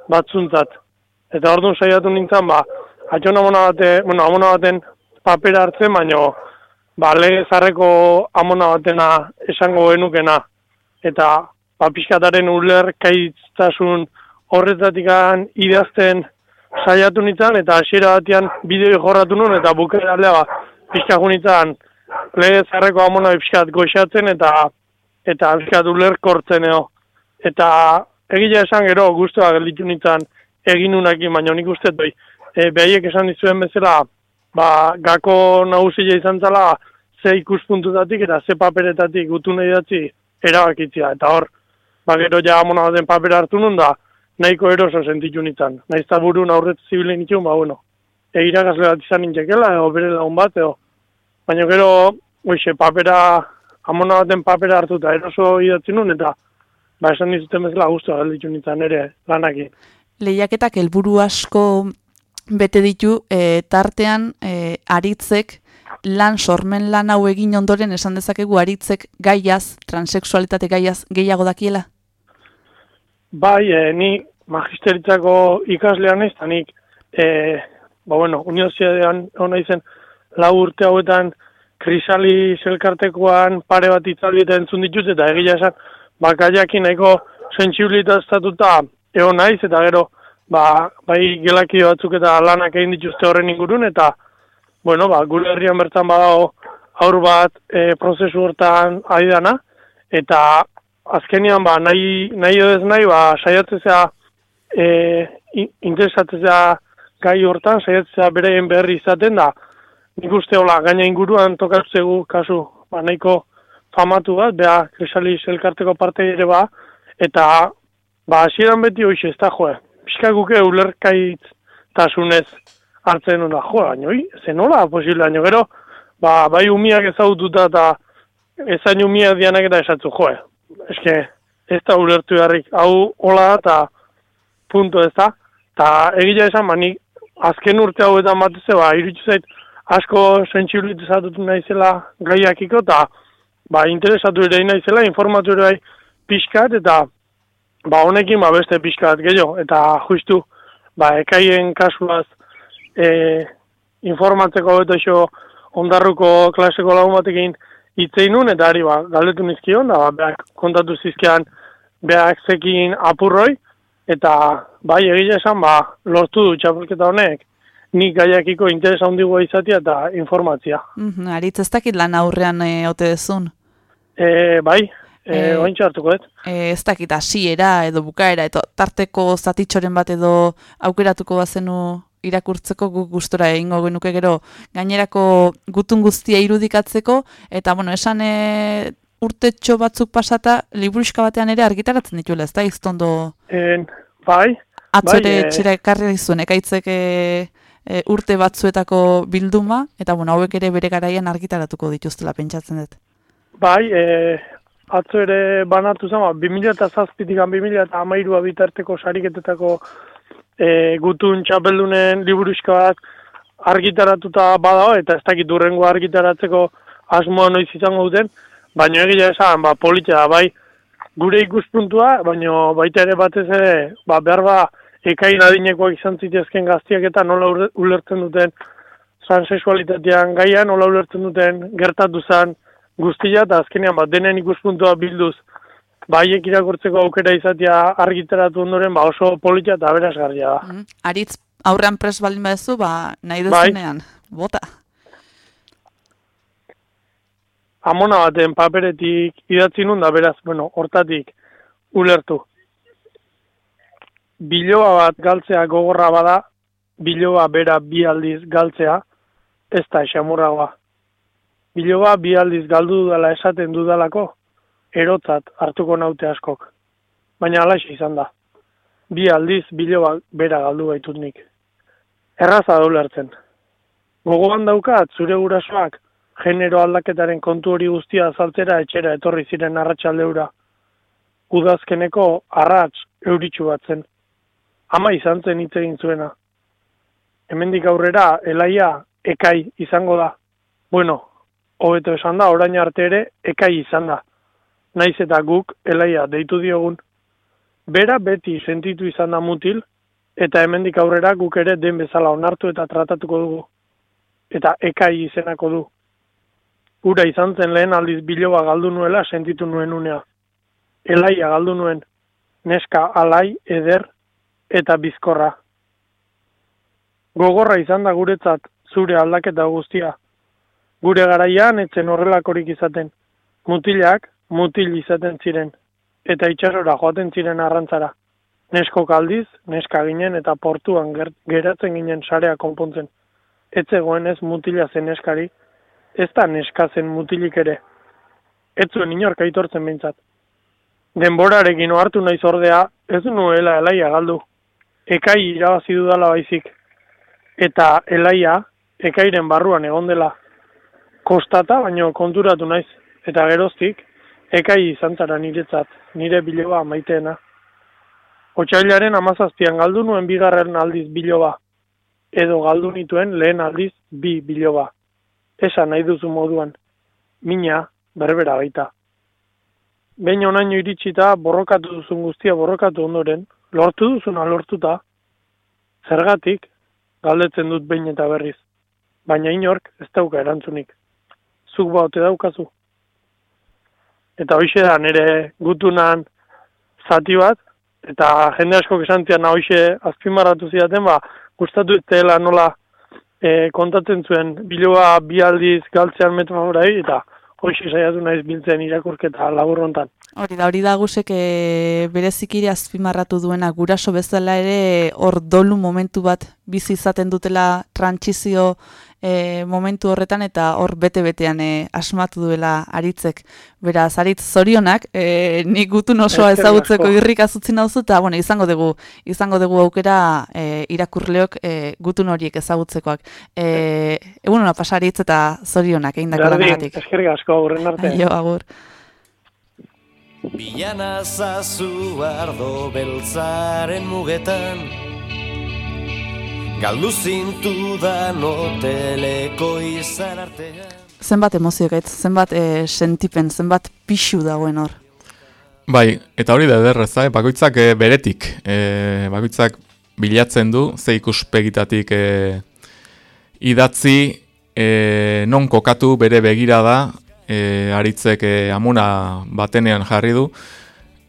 batzuntzat. Eta orduan saiatu nintzen, ba, atxona mona bate, bueno, amona baten papera hartzen, baino, ba, lege zarreko amona batena esango genukena. Eta, ba, pixkataren ulerkaitztasun horretatikan idazten saiatu nintzen, eta hasiera batean bideo jorratu nun, eta bukera aldea, ba, pixka nintzen, lege zarreko amona pixkat goxatzen, eta eta pixkat ulerkortzen eo. Eta egila esan gero guztua gelditu nintzen egin unakin, baina nik uste doi. E, behaiek esan dizuen bezala, ba, gako nagusia izan zala, ze ikuspuntutatik eta ze paperetatik gutu nahi datzi erabakitzia. Eta hor, ba, gero ja amona baten papera hartu nun da, nahiko eroso sentitu nintzen. Naiz eta burun aurret zibilen nituen, ba, bueno, egirakasle bat izan nintzekela, ego bere lagun bat, ego. Baina gero, oixe, papera, amona baten papera hartu eta eroso idatzi nun, eta ba, esan dizuten bezala guztua gelditu nintzen ere lanakin. Lehiaketak helburu asko bete ditu, e, tartean e, aritzek lan sormen lan hau egin ondoren esan dezakegu aritzek gaiaz, transexualitate gaiaz gehiago dakiela? Bai, e, ni magisteritzako ikaslean ez, eta nik, e, ba bueno, universitatean hona izen, lau urte hauetan krisali zelkartekoan pare bat itzaldi eta entzun ditut, eta egia esan, ba, gaiakin nahiko sensibilitaztatuta egon naiz, eta gero ba, bai gelaki batzuk eta lanak egin dituzte horren ingurun, eta, bueno, ba, gure herrian bertan badago aur bat e, prozesu hortan ari dana, eta azkenean, ba, nahi, nahi edo ez nahi, ba, saiatzea e, in- interesatzea gai hortan, saiatzea bereen berri izaten da, nik uste hola, gaina inguruan tokatzegu kasu, ba, nahiko famatu bat, beha, Krisalis elkarteko parte ere ba, eta, ba, hasieran beti hoxe, ez da, joe, pixka guke ulerkaitz tasunez hartzen da, joe, baina, zen nola, posible, baina, gero, ba, bai umiak ezagututa eta ezain umiak dianak eta esatzu, joe, eske, ez da ulertu beharrik, hau hola eta punto ez da, eta egila esan, ba, nik azken urte hauetan batez, ba, iritsu zait, asko sentsibilizatutu naizela gaiakiko, eta ba, interesatu ere naizela, informatu ere bai pixkat, eta ba, honekin ba, beste pixkat gehiago, eta justu, ba, ekaien kasuaz e, informatzeko beto xo ondarruko klaseko lagun batekin hitzein nun, eta ari, ba, galdetu nizkion, da, ba, beak kontatu zizkian, beak zekin apurroi, eta bai egia esan, ba, lortu du txapelketa honek, nik gaiakiko interesa handigoa izatea eta informatzia. Mhm, Aritz ez dakit lan aurrean e, ote dezun. E, bai, e, Eh, ointxe hartuko, et? E, ez dakit hasiera edo bukaera, edo tarteko zatitxoren bat edo aukeratuko bazenu irakurtzeko guk gustora egingo genuke gero gainerako gutun guztia irudikatzeko eta bueno, esan e, urtetxo batzuk pasata liburuska batean ere argitaratzen dituela, ez da iztondo En, bai, atzo bai, eh, etxera ekarri zuen ekaitzek e, e, urte batzuetako bilduma eta bueno, hauek ere bere garaian argitaratuko dituztela pentsatzen dut. bai, e, atzo ere banatu zama, 2007-tik 2008 bitarteko sariketetako e, gutun txapeldunen liburuska bat argitaratuta badao, eta ez dakit urrengo argitaratzeko asmoa noiz izango duten, baina egia esan, ba, politia da, bai, gure ikuspuntua, baina baita ere batez ere, ba, behar ba, ekain adinekoak izan zitezken gaztiak eta nola ulertzen duten transexualitatean gaia, nola ulertzen duten gertatu zen guztia, eta azkenean, ba, denen ikuspuntua bilduz, baiek irakurtzeko aukera izatea argitaratu ondoren, ba, oso politia eta aberasgarria da. Mm. Aritz aurrean pres baldin baduzu, ba nahi Bai. duzunean. Bota. Amona baten paperetik idatzi nun da beraz, bueno, hortatik ulertu. Biloba bat galtzea gogorra bada, biloba bera bi aldiz galtzea, ez da esamurragoa. Biloba bi aldiz galdu dudala esaten dudalako, erotzat hartuko naute askok. Baina alaxe izan da. Bi aldiz biloba bera galdu baitut nik. Erraza da ulertzen. Gogoan daukat zure gurasoak genero aldaketaren kontu hori guztia azaltzera etxera etorri ziren arratsaldeura. Udazkeneko arrats euritxu bat zen. Ama izan zen hitz egin zuena. Hemendik aurrera elaia ekai izango da. Bueno, hobeto esan da, orain arte ere ekai izan da. Naiz eta guk elaia deitu diogun. Bera beti sentitu izan da mutil, eta hemendik aurrera guk ere den bezala onartu eta tratatuko dugu. Eta ekai izenako du. Ura izan zen lehen aldiz biloba galdu nuela sentitu nuen unea. Elaia galdu nuen, neska alai, eder eta bizkorra. Gogorra izan da guretzat zure aldaketa guztia. Gure garaian etzen horrelakorik izaten. Mutilak mutil izaten ziren, eta itxasora joaten ziren arrantzara. Nesko kaldiz, neska ginen eta portuan ger- geratzen ginen sarea konpontzen. Ez zegoen ez mutila zen neskari, ez da neska zen mutilik ere. Ez zuen inork aitortzen behintzat. Denborarekin ohartu naiz ordea, ez nuela elaia galdu. Ekai irabazi dudala baizik. Eta elaia, ekairen barruan egon dela. Kostata, baino konturatu naiz. Eta geroztik, ekai izan zara niretzat, nire biloba maiteena. Otsailaren amazazpian galdu nuen bigarren aldiz biloba. Edo galdu nituen lehen aldiz bi biloba. Esan nahi duzu moduan. Mina, berbera baita. Behin onaino iritsita, borrokatu duzun guztia borrokatu ondoren, lortu duzuna lortuta, zergatik, galdetzen dut behin eta berriz. Baina inork ez dauka erantzunik. Zuk baute daukazu. Eta hoxe da nire gutunan zati bat, eta jende asko esan zian hoxe azpimarratu zidaten, ba, gustatu etela nola e, kontatzen zuen biloa bi aldiz galtzean metaforai, eta hoxe saiatu naiz biltzen irakurketa labur hontan. Hori da, hori da guzek e, berezikiri azpimarratu duena guraso bezala ere hor dolu momentu bat bizi izaten dutela trantsizio e, momentu horretan eta hor bete-betean e, asmatu duela aritzek. Beraz, aritz zorionak, e, nik gutun osoa ezagutzeko irrik azutzi nauzu eta bueno, izango dugu izango dugu aukera e, irakurleok e, gutun horiek ezagutzekoak. E, egun pasaritz eta zorionak egindako lanagatik. eskerrik asko, aurren arte. Jo, agur. Bilana zazu ardo beltzaren mugetan Galdu zintu da noteleko izan artean Zenbat emozio gaitz, zenbat e, sentipen, zenbat pixu dagoen hor. Bai, eta hori da ederrez, eh? bakoitzak eh, beretik, eh, bakoitzak bilatzen du, ze ikuspegitatik eh, idatzi, eh, non kokatu bere begira da, eh, aritzek eh, amuna batenean jarri du.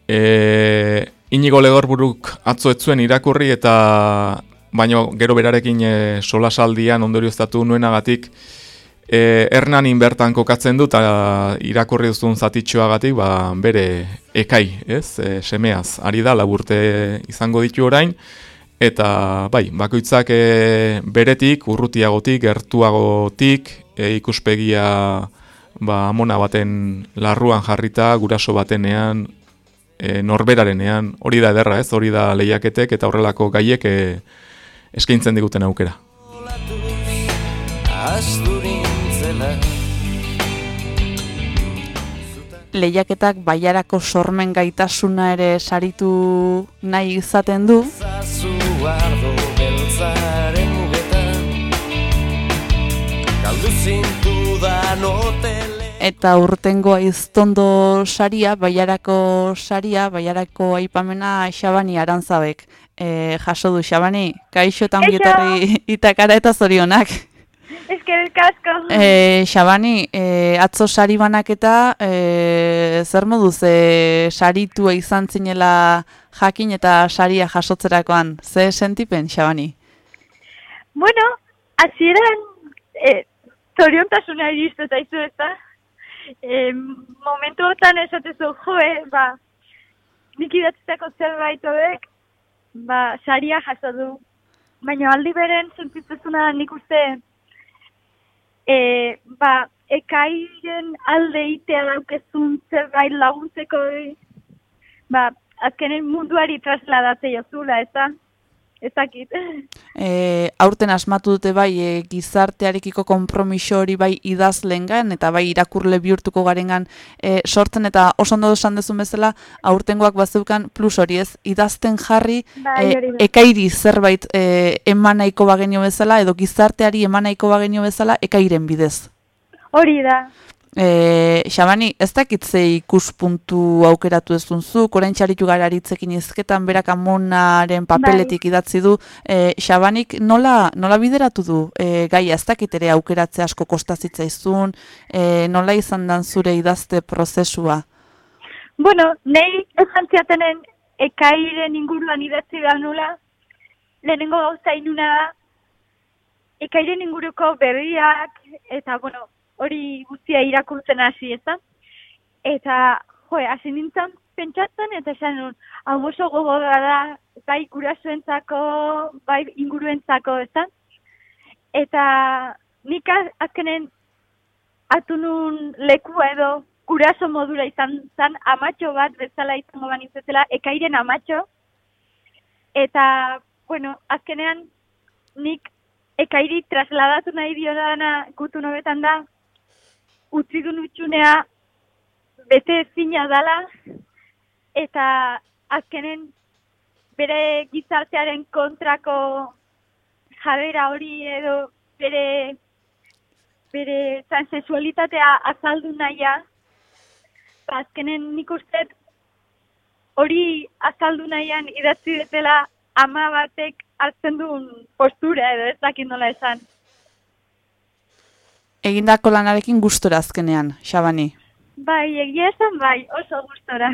Eh, inigo legorburuk atzo ez zuen irakurri eta baino gero berarekin eh, solasaldian ondorioztatu nuenagatik, E, Hernanin bertan kokatzen du eta irakurri duzun zatitxoagatik ba, bere ekai, ez? E, semeaz, ari da laburte izango ditu orain eta bai, bakoitzak e, beretik, urrutiagotik, gertuagotik, e, ikuspegia ba, amona baten larruan jarrita, guraso batenean, e, norberarenean, hori da ederra, ez? Hori da lehiaketek eta horrelako gaiek e, eskaintzen diguten aukera. Lehiaketak baiarako sormen gaitasuna ere saritu nahi izaten du. Eta urtengo aiztondo saria, baiarako saria, baiarako aipamena Xabani Arantzabek. E, jaso du Xabani, kaixo eta ongietorri itakara eta zorionak. Eskerrik asko. E, Xabani, e, atzo sari banaketa, e, zer moduz e, saritua izan zinela jakin eta saria jasotzerakoan, ze sentipen, Xabani? Bueno, hasieran eh, zoriontasuna iristu zaizu ez da. Eh, momentu hotan esatezu joe, ba, nik idatzitako zerbait hobek, ba, saria jaso du. Baina aldi beren sentitzezuna nik uste, e, ba, ekairen alde itea daukezun zerbait laguntzeko, ba, azkenen munduari trasladatze jozula, ez da? Ez dakit. E, aurten asmatu dute bai e, gizartearekiko konpromiso hori bai idazlengan eta bai irakurle bihurtuko garengan e, sortzen eta oso ondo esan dezun bezala aurtengoak bazeukan plus hori ez idazten jarri Bai, e, ekairi zerbait e, eman nahiko bagenio bezala edo gizarteari eman nahiko bagenio bezala ekairen bidez. Hori da. E, Xabani, ez dakit ze ikuspuntu aukeratu ez zunzuk, orain txaritu gara aritzekin izketan berak amonaren papeletik idatzi du. E, Xabanik nola, nola bideratu du? E, gaia, ez dakit ere aukeratze asko kostazitzaizun, e, nola izan dan zure idazte prozesua? Bueno, nahi esan ziatenen ekairen inguruan idatzi behar nula, lehenengo gauza inuna da, ekairen inguruko berriak, eta bueno, hori guztia irakurtzen hasi, ez da? Eta, jo, hasi nintzen pentsatzen, eta esan nun, hau oso gogorra da, bai gurasoentzako, bai inguruentzako, ez? Eta nik az- azkenen hartu nun lekua edo guraso modura izan zen amatxo bat bezala izango banizetela, ekairen amatxo. Eta, bueno, azkenean nik ekairi trasladatu nahi diodana gutu nobetan da, utzi du utxunea bete ezina dala, eta azkenen bere gizartearen kontrako jarrera hori edo bere bere transexualitatea azaldu naia, ba, azkenen nik uste hori azaldu nahian idatzi detela ama batek hartzen duen postura edo ez dakit nola esan. Egindako lanarekin gustora azkenean, Xabani. Bai, egia esan bai, oso gustora.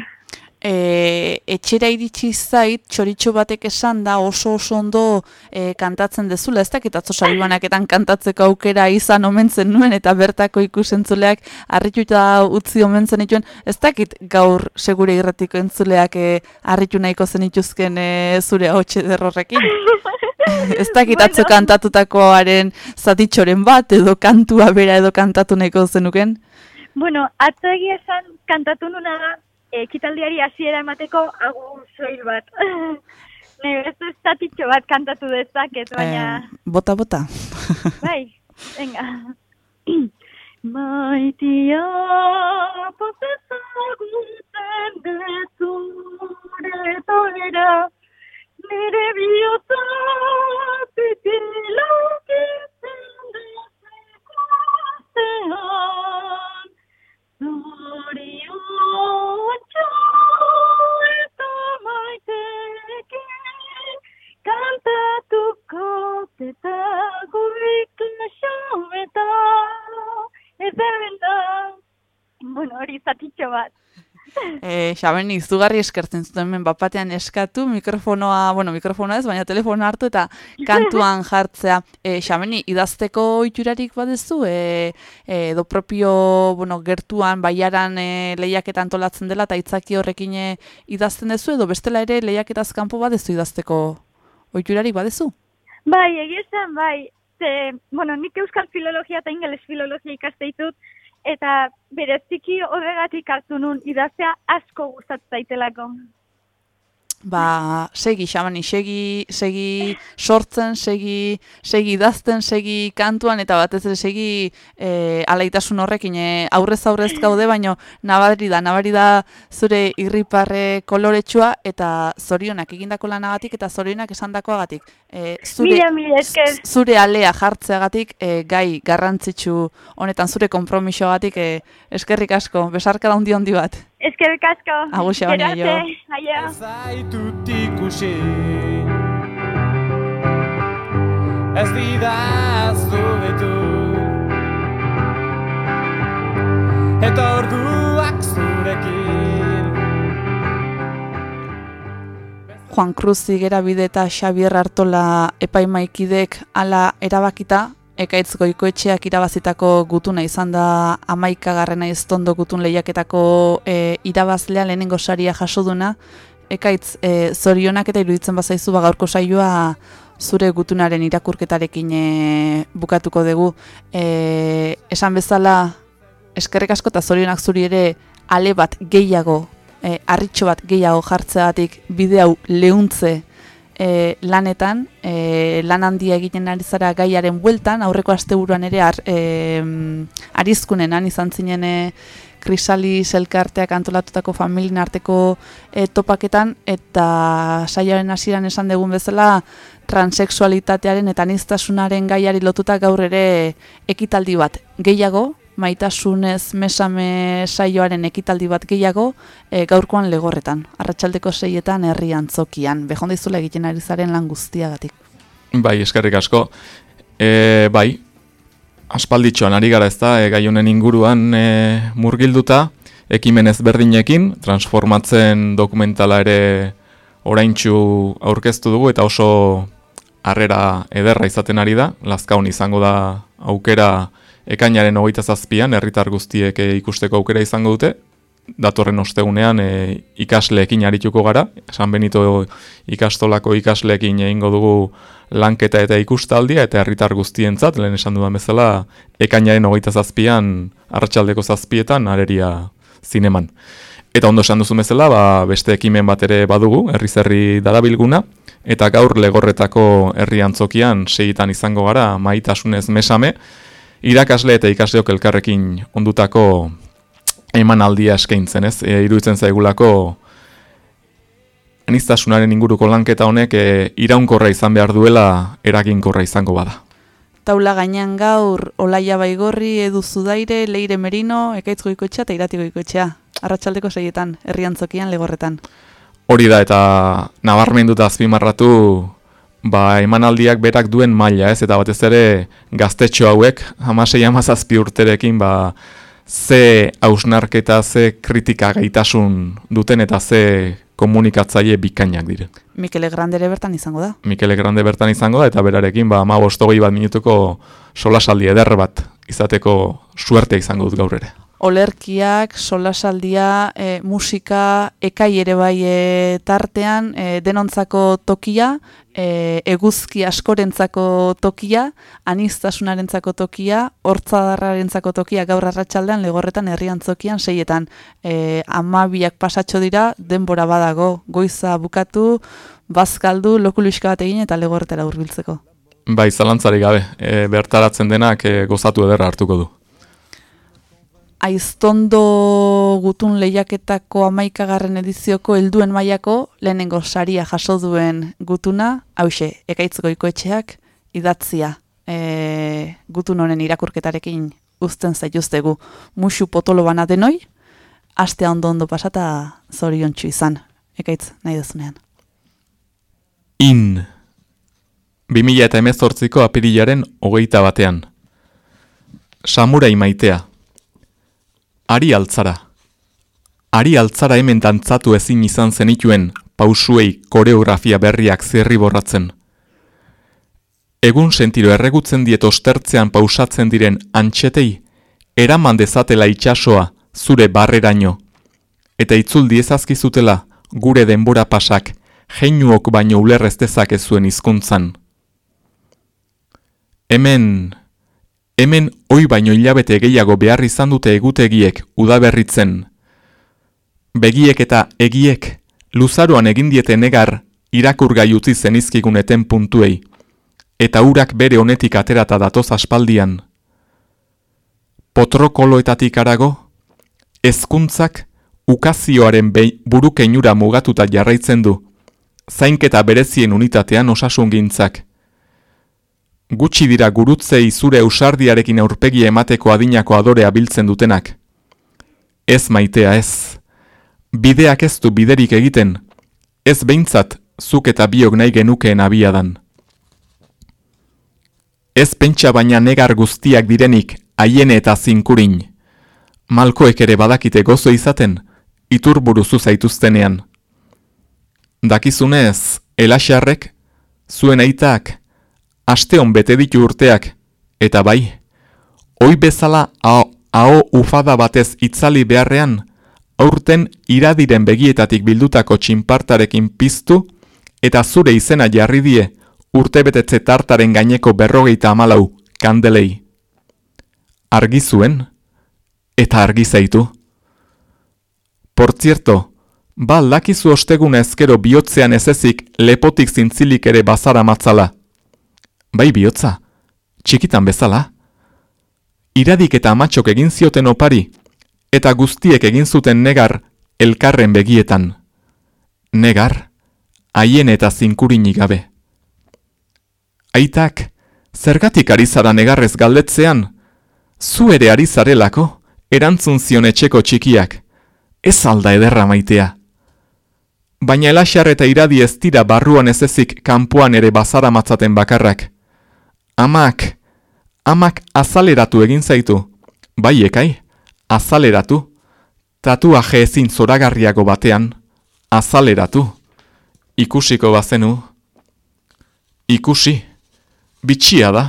E, etxera iritsi zait, txoritxo batek esan da oso oso ondo e, kantatzen dezula, ez dakit atzo saribanaketan kantatzeko aukera izan omentzen nuen, eta bertako ikusentzuleak harrituta utzi omentzen dituen, ez dakit gaur segure irratiko entzuleak e, harritu nahiko zenituzken e, zure hau derrorrekin. ez dakit atzo kantatutakoaren zatitxoren bat, edo kantua bera edo kantatu nahiko zenuken. Bueno, atzo egia esan kantatu nuna da, ekitaldiari hasiera emateko agur soil bat. Ne, beste estatitxo bat kantatu dezaket, baina... Eh, bota, bota. Bai, venga. Maitia potezaguntzen dezure toera, nire bihotza pitilokitzen dezikoaztean, zoriontxo eta bueno, hori zatitxo bat. E, Xaben, izugarri eskertzen zuten hemen bapatean eskatu, mikrofonoa, bueno, mikrofonoa ez, baina telefono hartu eta kantuan jartzea. E, Xabeni, idazteko oiturarik badezu, e, e, edo propio, bueno, gertuan, baiaran e, lehiaketa antolatzen dela, eta itzaki horrekin idazten dezu, edo bestela ere lehiaketaz kanpo badezu idazteko oiturarik badezu? Bai, egia bai. Ze, bueno, nik euskal filologia eta ingeles filologia ikaste eta bereziki horregatik hartu nun idaztea asko gustatzen zaitelako. Ba, segi, xamani, segi, segi sortzen, segi, segi idazten, segi kantuan, eta batez ere segi e, alaitasun horrekin e, aurrez aurrez gaude, baino nabari da, nabari da zure irriparre koloretsua, eta zorionak egindako lanagatik, eta zorionak esandakoagatik. E, zure, Mila, mila esker. zure alea jartzeagatik e, gai garrantzitsu honetan zure konpromisoagatik e, eskerrik asko, besarka da hundi bat. Eskerrik asko. Agur, Xabani, aio. aio. zaitut ikusi Ez didaztu betu Eta orduak zurekin Juan Cruz Zigera bide eta Xabier Artola epaimaikidek ala erabakita, ekaitz goikoetxeak irabazitako gutuna izan da amaika garrena iztondo gutun lehiaketako e, irabazlea lehenengo saria jaso duna, ekaitz e, zorionak eta iruditzen bazaizu ba gaurko saioa zure gutunaren irakurketarekin e, bukatuko dugu. E, esan bezala, eskerrik asko eta zorionak zuri ere ale bat gehiago e, arritxo bat gehiago jartzeagatik bide hau leuntze e, lanetan, e, lan handia egiten ari zara gaiaren bueltan, aurreko asteburuan ere ar, e, arizkunenan izan zinen e, krisalis elkarteak antolatutako familien arteko e, topaketan, eta saioaren hasieran esan dugun bezala, transexualitatearen eta aniztasunaren gaiari lotuta gaur ere ekitaldi bat. Gehiago, maitasunez mesame saioaren ekitaldi bat gehiago e, gaurkoan legorretan, arratsaldeko seietan herri antzokian, behondizula egiten ari zaren lan guztiagatik. Bai, eskerrik asko. E, bai, aspalditxoan ari gara ez da, e, gai honen inguruan e, murgilduta, ekimen ezberdinekin, transformatzen dokumentala ere oraintxu aurkeztu dugu, eta oso harrera ederra izaten ari da, lazkaun izango da aukera ekainaren hogeita zazpian, herritar guztiek e, ikusteko aukera izango dute, datorren ostegunean e, ikasleekin arituko gara, San Benito ikastolako ikasleekin egingo dugu lanketa eta ikustaldia, eta herritar guztientzat, lehen esan dudan bezala, ekainaren hogeita zazpian, arratsaldeko zazpietan, areria zineman. Eta ondo esan duzu bezala, ba, beste ekimen bat ere badugu, herri zerri darabilguna, eta gaur legorretako herri antzokian segitan izango gara maitasunez mesame, irakasle eta ikasleok elkarrekin ondutako emanaldia eskaintzen, ez? E, iruditzen zaigulako aniztasunaren inguruko lanketa honek e, iraunkorra izan behar duela eraginkorra izango bada. Taula gainean gaur Olaia Baigorri, Edu Zudaire, Leire Merino, Ekaitz Goikoetxea eta Irati Goikoetxea. Arratsaldeko seietan, herri antzokian legorretan. Hori da eta nabarmenduta azpimarratu ba, emanaldiak berak duen maila, ez? Eta batez ere gaztetxo hauek, hamasei hamazazpi urterekin, ba, ze hausnarketa, ze kritika gaitasun duten eta ze komunikatzaile bikainak dire. Mikele Grandere bertan izango da. Mikele Grande bertan izango da eta berarekin ba 15 bat minutuko solasaldi eder bat izateko suertea izango dut gaur ere. Olerkiak, solasaldia, e, musika, ekai ere bai e, tartean, e, denontzako tokia, e, eguzki askorentzako tokia, aniztasunarentzako tokia, hortzadarrarentzako tokia gaur arratsaldean legorretan herriantzokian seietan. E, amabiak pasatxo dira, denbora badago, goiza bukatu, bazkaldu, lokuluiska bat egin eta legorretara hurbiltzeko. Bai, zalantzari gabe, e, bertaratzen denak e, gozatu ederra hartuko du. Aiztondo gutun lehiaketako amaikagarren edizioko helduen mailako lehenengo saria jaso duen gutuna, hause, ekaitz goikoetxeak idatzia e, gutun honen irakurketarekin uzten zaituztegu musu potolo bana denoi, astea ondo ondo pasata zorion izan, ekaitz nahi dezunean. In 2000 eta emezortziko apirilaren hogeita batean. Samurai maitea. Ari altzara. Ari altzara hemen dantzatu ezin izan zenituen pausuei koreografia berriak zerri borratzen. Egun sentiro erregutzen diet ostertzean pausatzen diren antxetei, eraman dezatela itxasoa zure barreraino, eta itzul diezazkizutela gure denbora pasak jeinuok baino ulerrez dezakezuen hizkuntzan. Hemen, hemen oi baino hilabete gehiago behar izan dute egutegiek udaberritzen. Begiek eta egiek, luzaroan egin diete negar irakurgai utzi zenizkiguneten puntuei, eta urak bere honetik aterata datoz aspaldian. Potrokoloetatik arago, ezkuntzak ukazioaren burukeinura mugatuta jarraitzen du, zainketa berezien unitatean osasungintzak. Gutxi dira gurutzei zure eusardiarekin aurpegi emateko adinako adorea biltzen dutenak. Ez maitea ez. Bideak ez du biderik egiten, ez behintzat zuk eta biok nahi genukeen abiadan. Ez pentsa baina negar guztiak direnik haiene eta zinkurin. Malkoek ere badakite gozo izaten, iturburuzu zaituztenean. Dakizunez, elaxarrek, zuen aitak, asteon bete ditu urteak, eta bai, oi bezala hau ufada batez itzali beharrean, aurten iradiren begietatik bildutako txinpartarekin piztu, eta zure izena jarri die urtebetetze tartaren gaineko berrogeita amalau kandelei. Argi zuen, eta argi zaitu. Por zierto, ba lakizu ostegun ezkero bihotzean ezezik lepotik zintzilik ere bazara matzala. Bai bihotza, txikitan bezala. Iradik eta amatxok egin zioten opari, eta guztiek egin zuten negar elkarren begietan. Negar, haien eta zinkurinik gabe. Aitak, zergatik ari zara negarrez galdetzean, zu ere ari zarelako, erantzun zion etxeko txikiak, ez alda ederra maitea. Baina elaxar eta iradi ez dira barruan ez ezik kanpoan ere bazara matzaten bakarrak. Amak, amak azaleratu egin zaitu, bai ekai, azaleratu, tatuaje ezin zoragarriago batean, azaleratu, ikusiko bazenu, ikusi, bitxia da,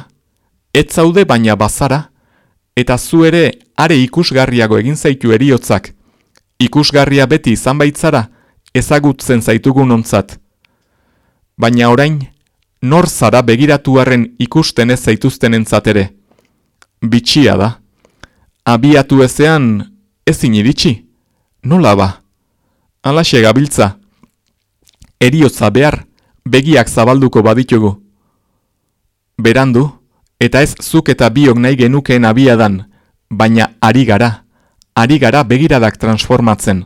ez zaude baina bazara, eta zu ere are ikusgarriago egin zaitu eriotzak, ikusgarria beti izan baitzara, ezagutzen zaitugun ontzat. Baina orain, nor zara begiratuaren ikusten ez zaituzten entzatere. Bitxia da. Abiatu ezean, ezin iritsi. Nola ba? Alaxe gabiltza. Eriotza behar, begiak zabalduko baditugu. Berandu, eta ez zuk eta biok nahi genukeen abiadan, baina ari gara, ari gara begiradak transformatzen.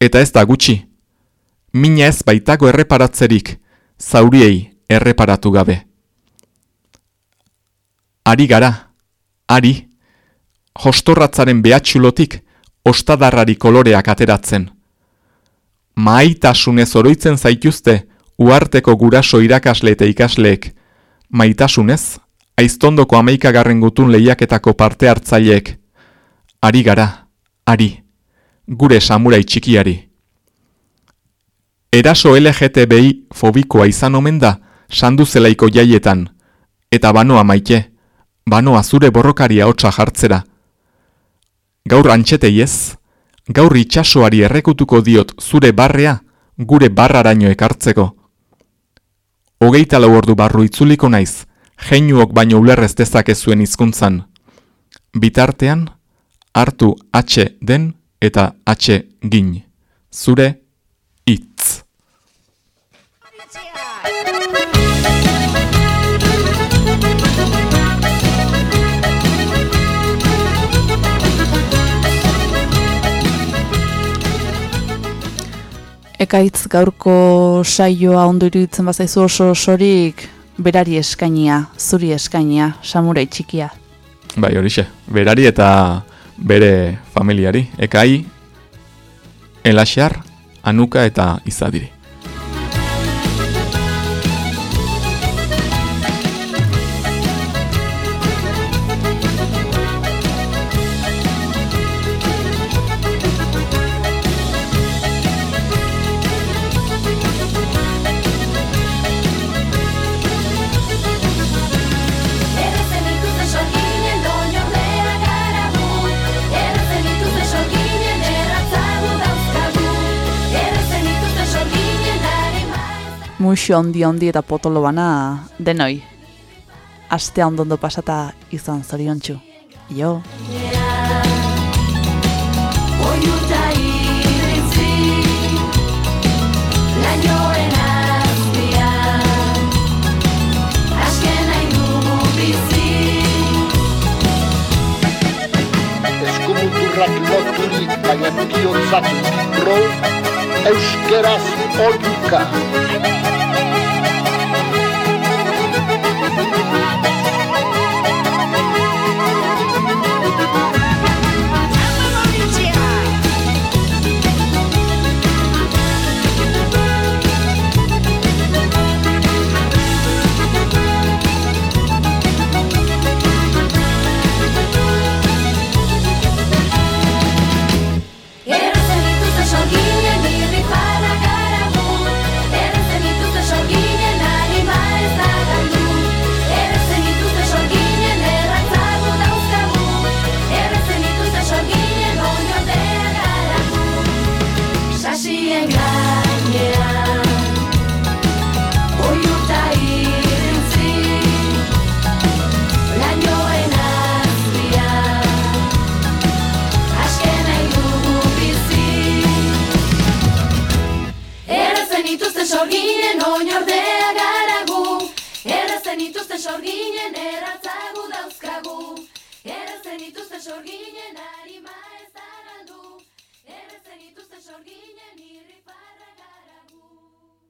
Eta ez da gutxi. Mina ez baitako erreparatzerik, zauriei erreparatu gabe. Ari gara, ari, hostorratzaren behatxulotik ostadarrari koloreak ateratzen. Maitasunez oroitzen zaituzte uarteko guraso irakasle eta ikasleek, maitasunez, aiztondoko amaikagarren gutun lehiaketako parte hartzaileek, ari gara, ari, gure samurai txikiari. Eraso LGTBI fobikoa izan omen da, sandu zelaiko jaietan, eta banoa maite, banoa zure borrokaria hotza jartzera. Gaur antxetei ez, gaur itxasoari errekutuko diot zure barrea, gure barraraino ekartzeko. Hogeita lau ordu barru itzuliko naiz, jeinuok baino ulerrez dezakezuen hizkuntzan. Bitartean, hartu H den eta H gin. Zure Ekaitz gaurko saioa ondo iruditzen bazaizu oso osorik berari eskainia, zuri eskainia, samurai txikia. Bai, horixe, berari eta bere familiari. Ekai, Elaxar, Anuka eta Izadiri. Muixo ondi ondi eta potolo bana denoi. Astea ondondo pasata izan. Jo. Nahi dugu bizi eskumuturrak loturik baina bihotzatik pro, euskeraz oiuka.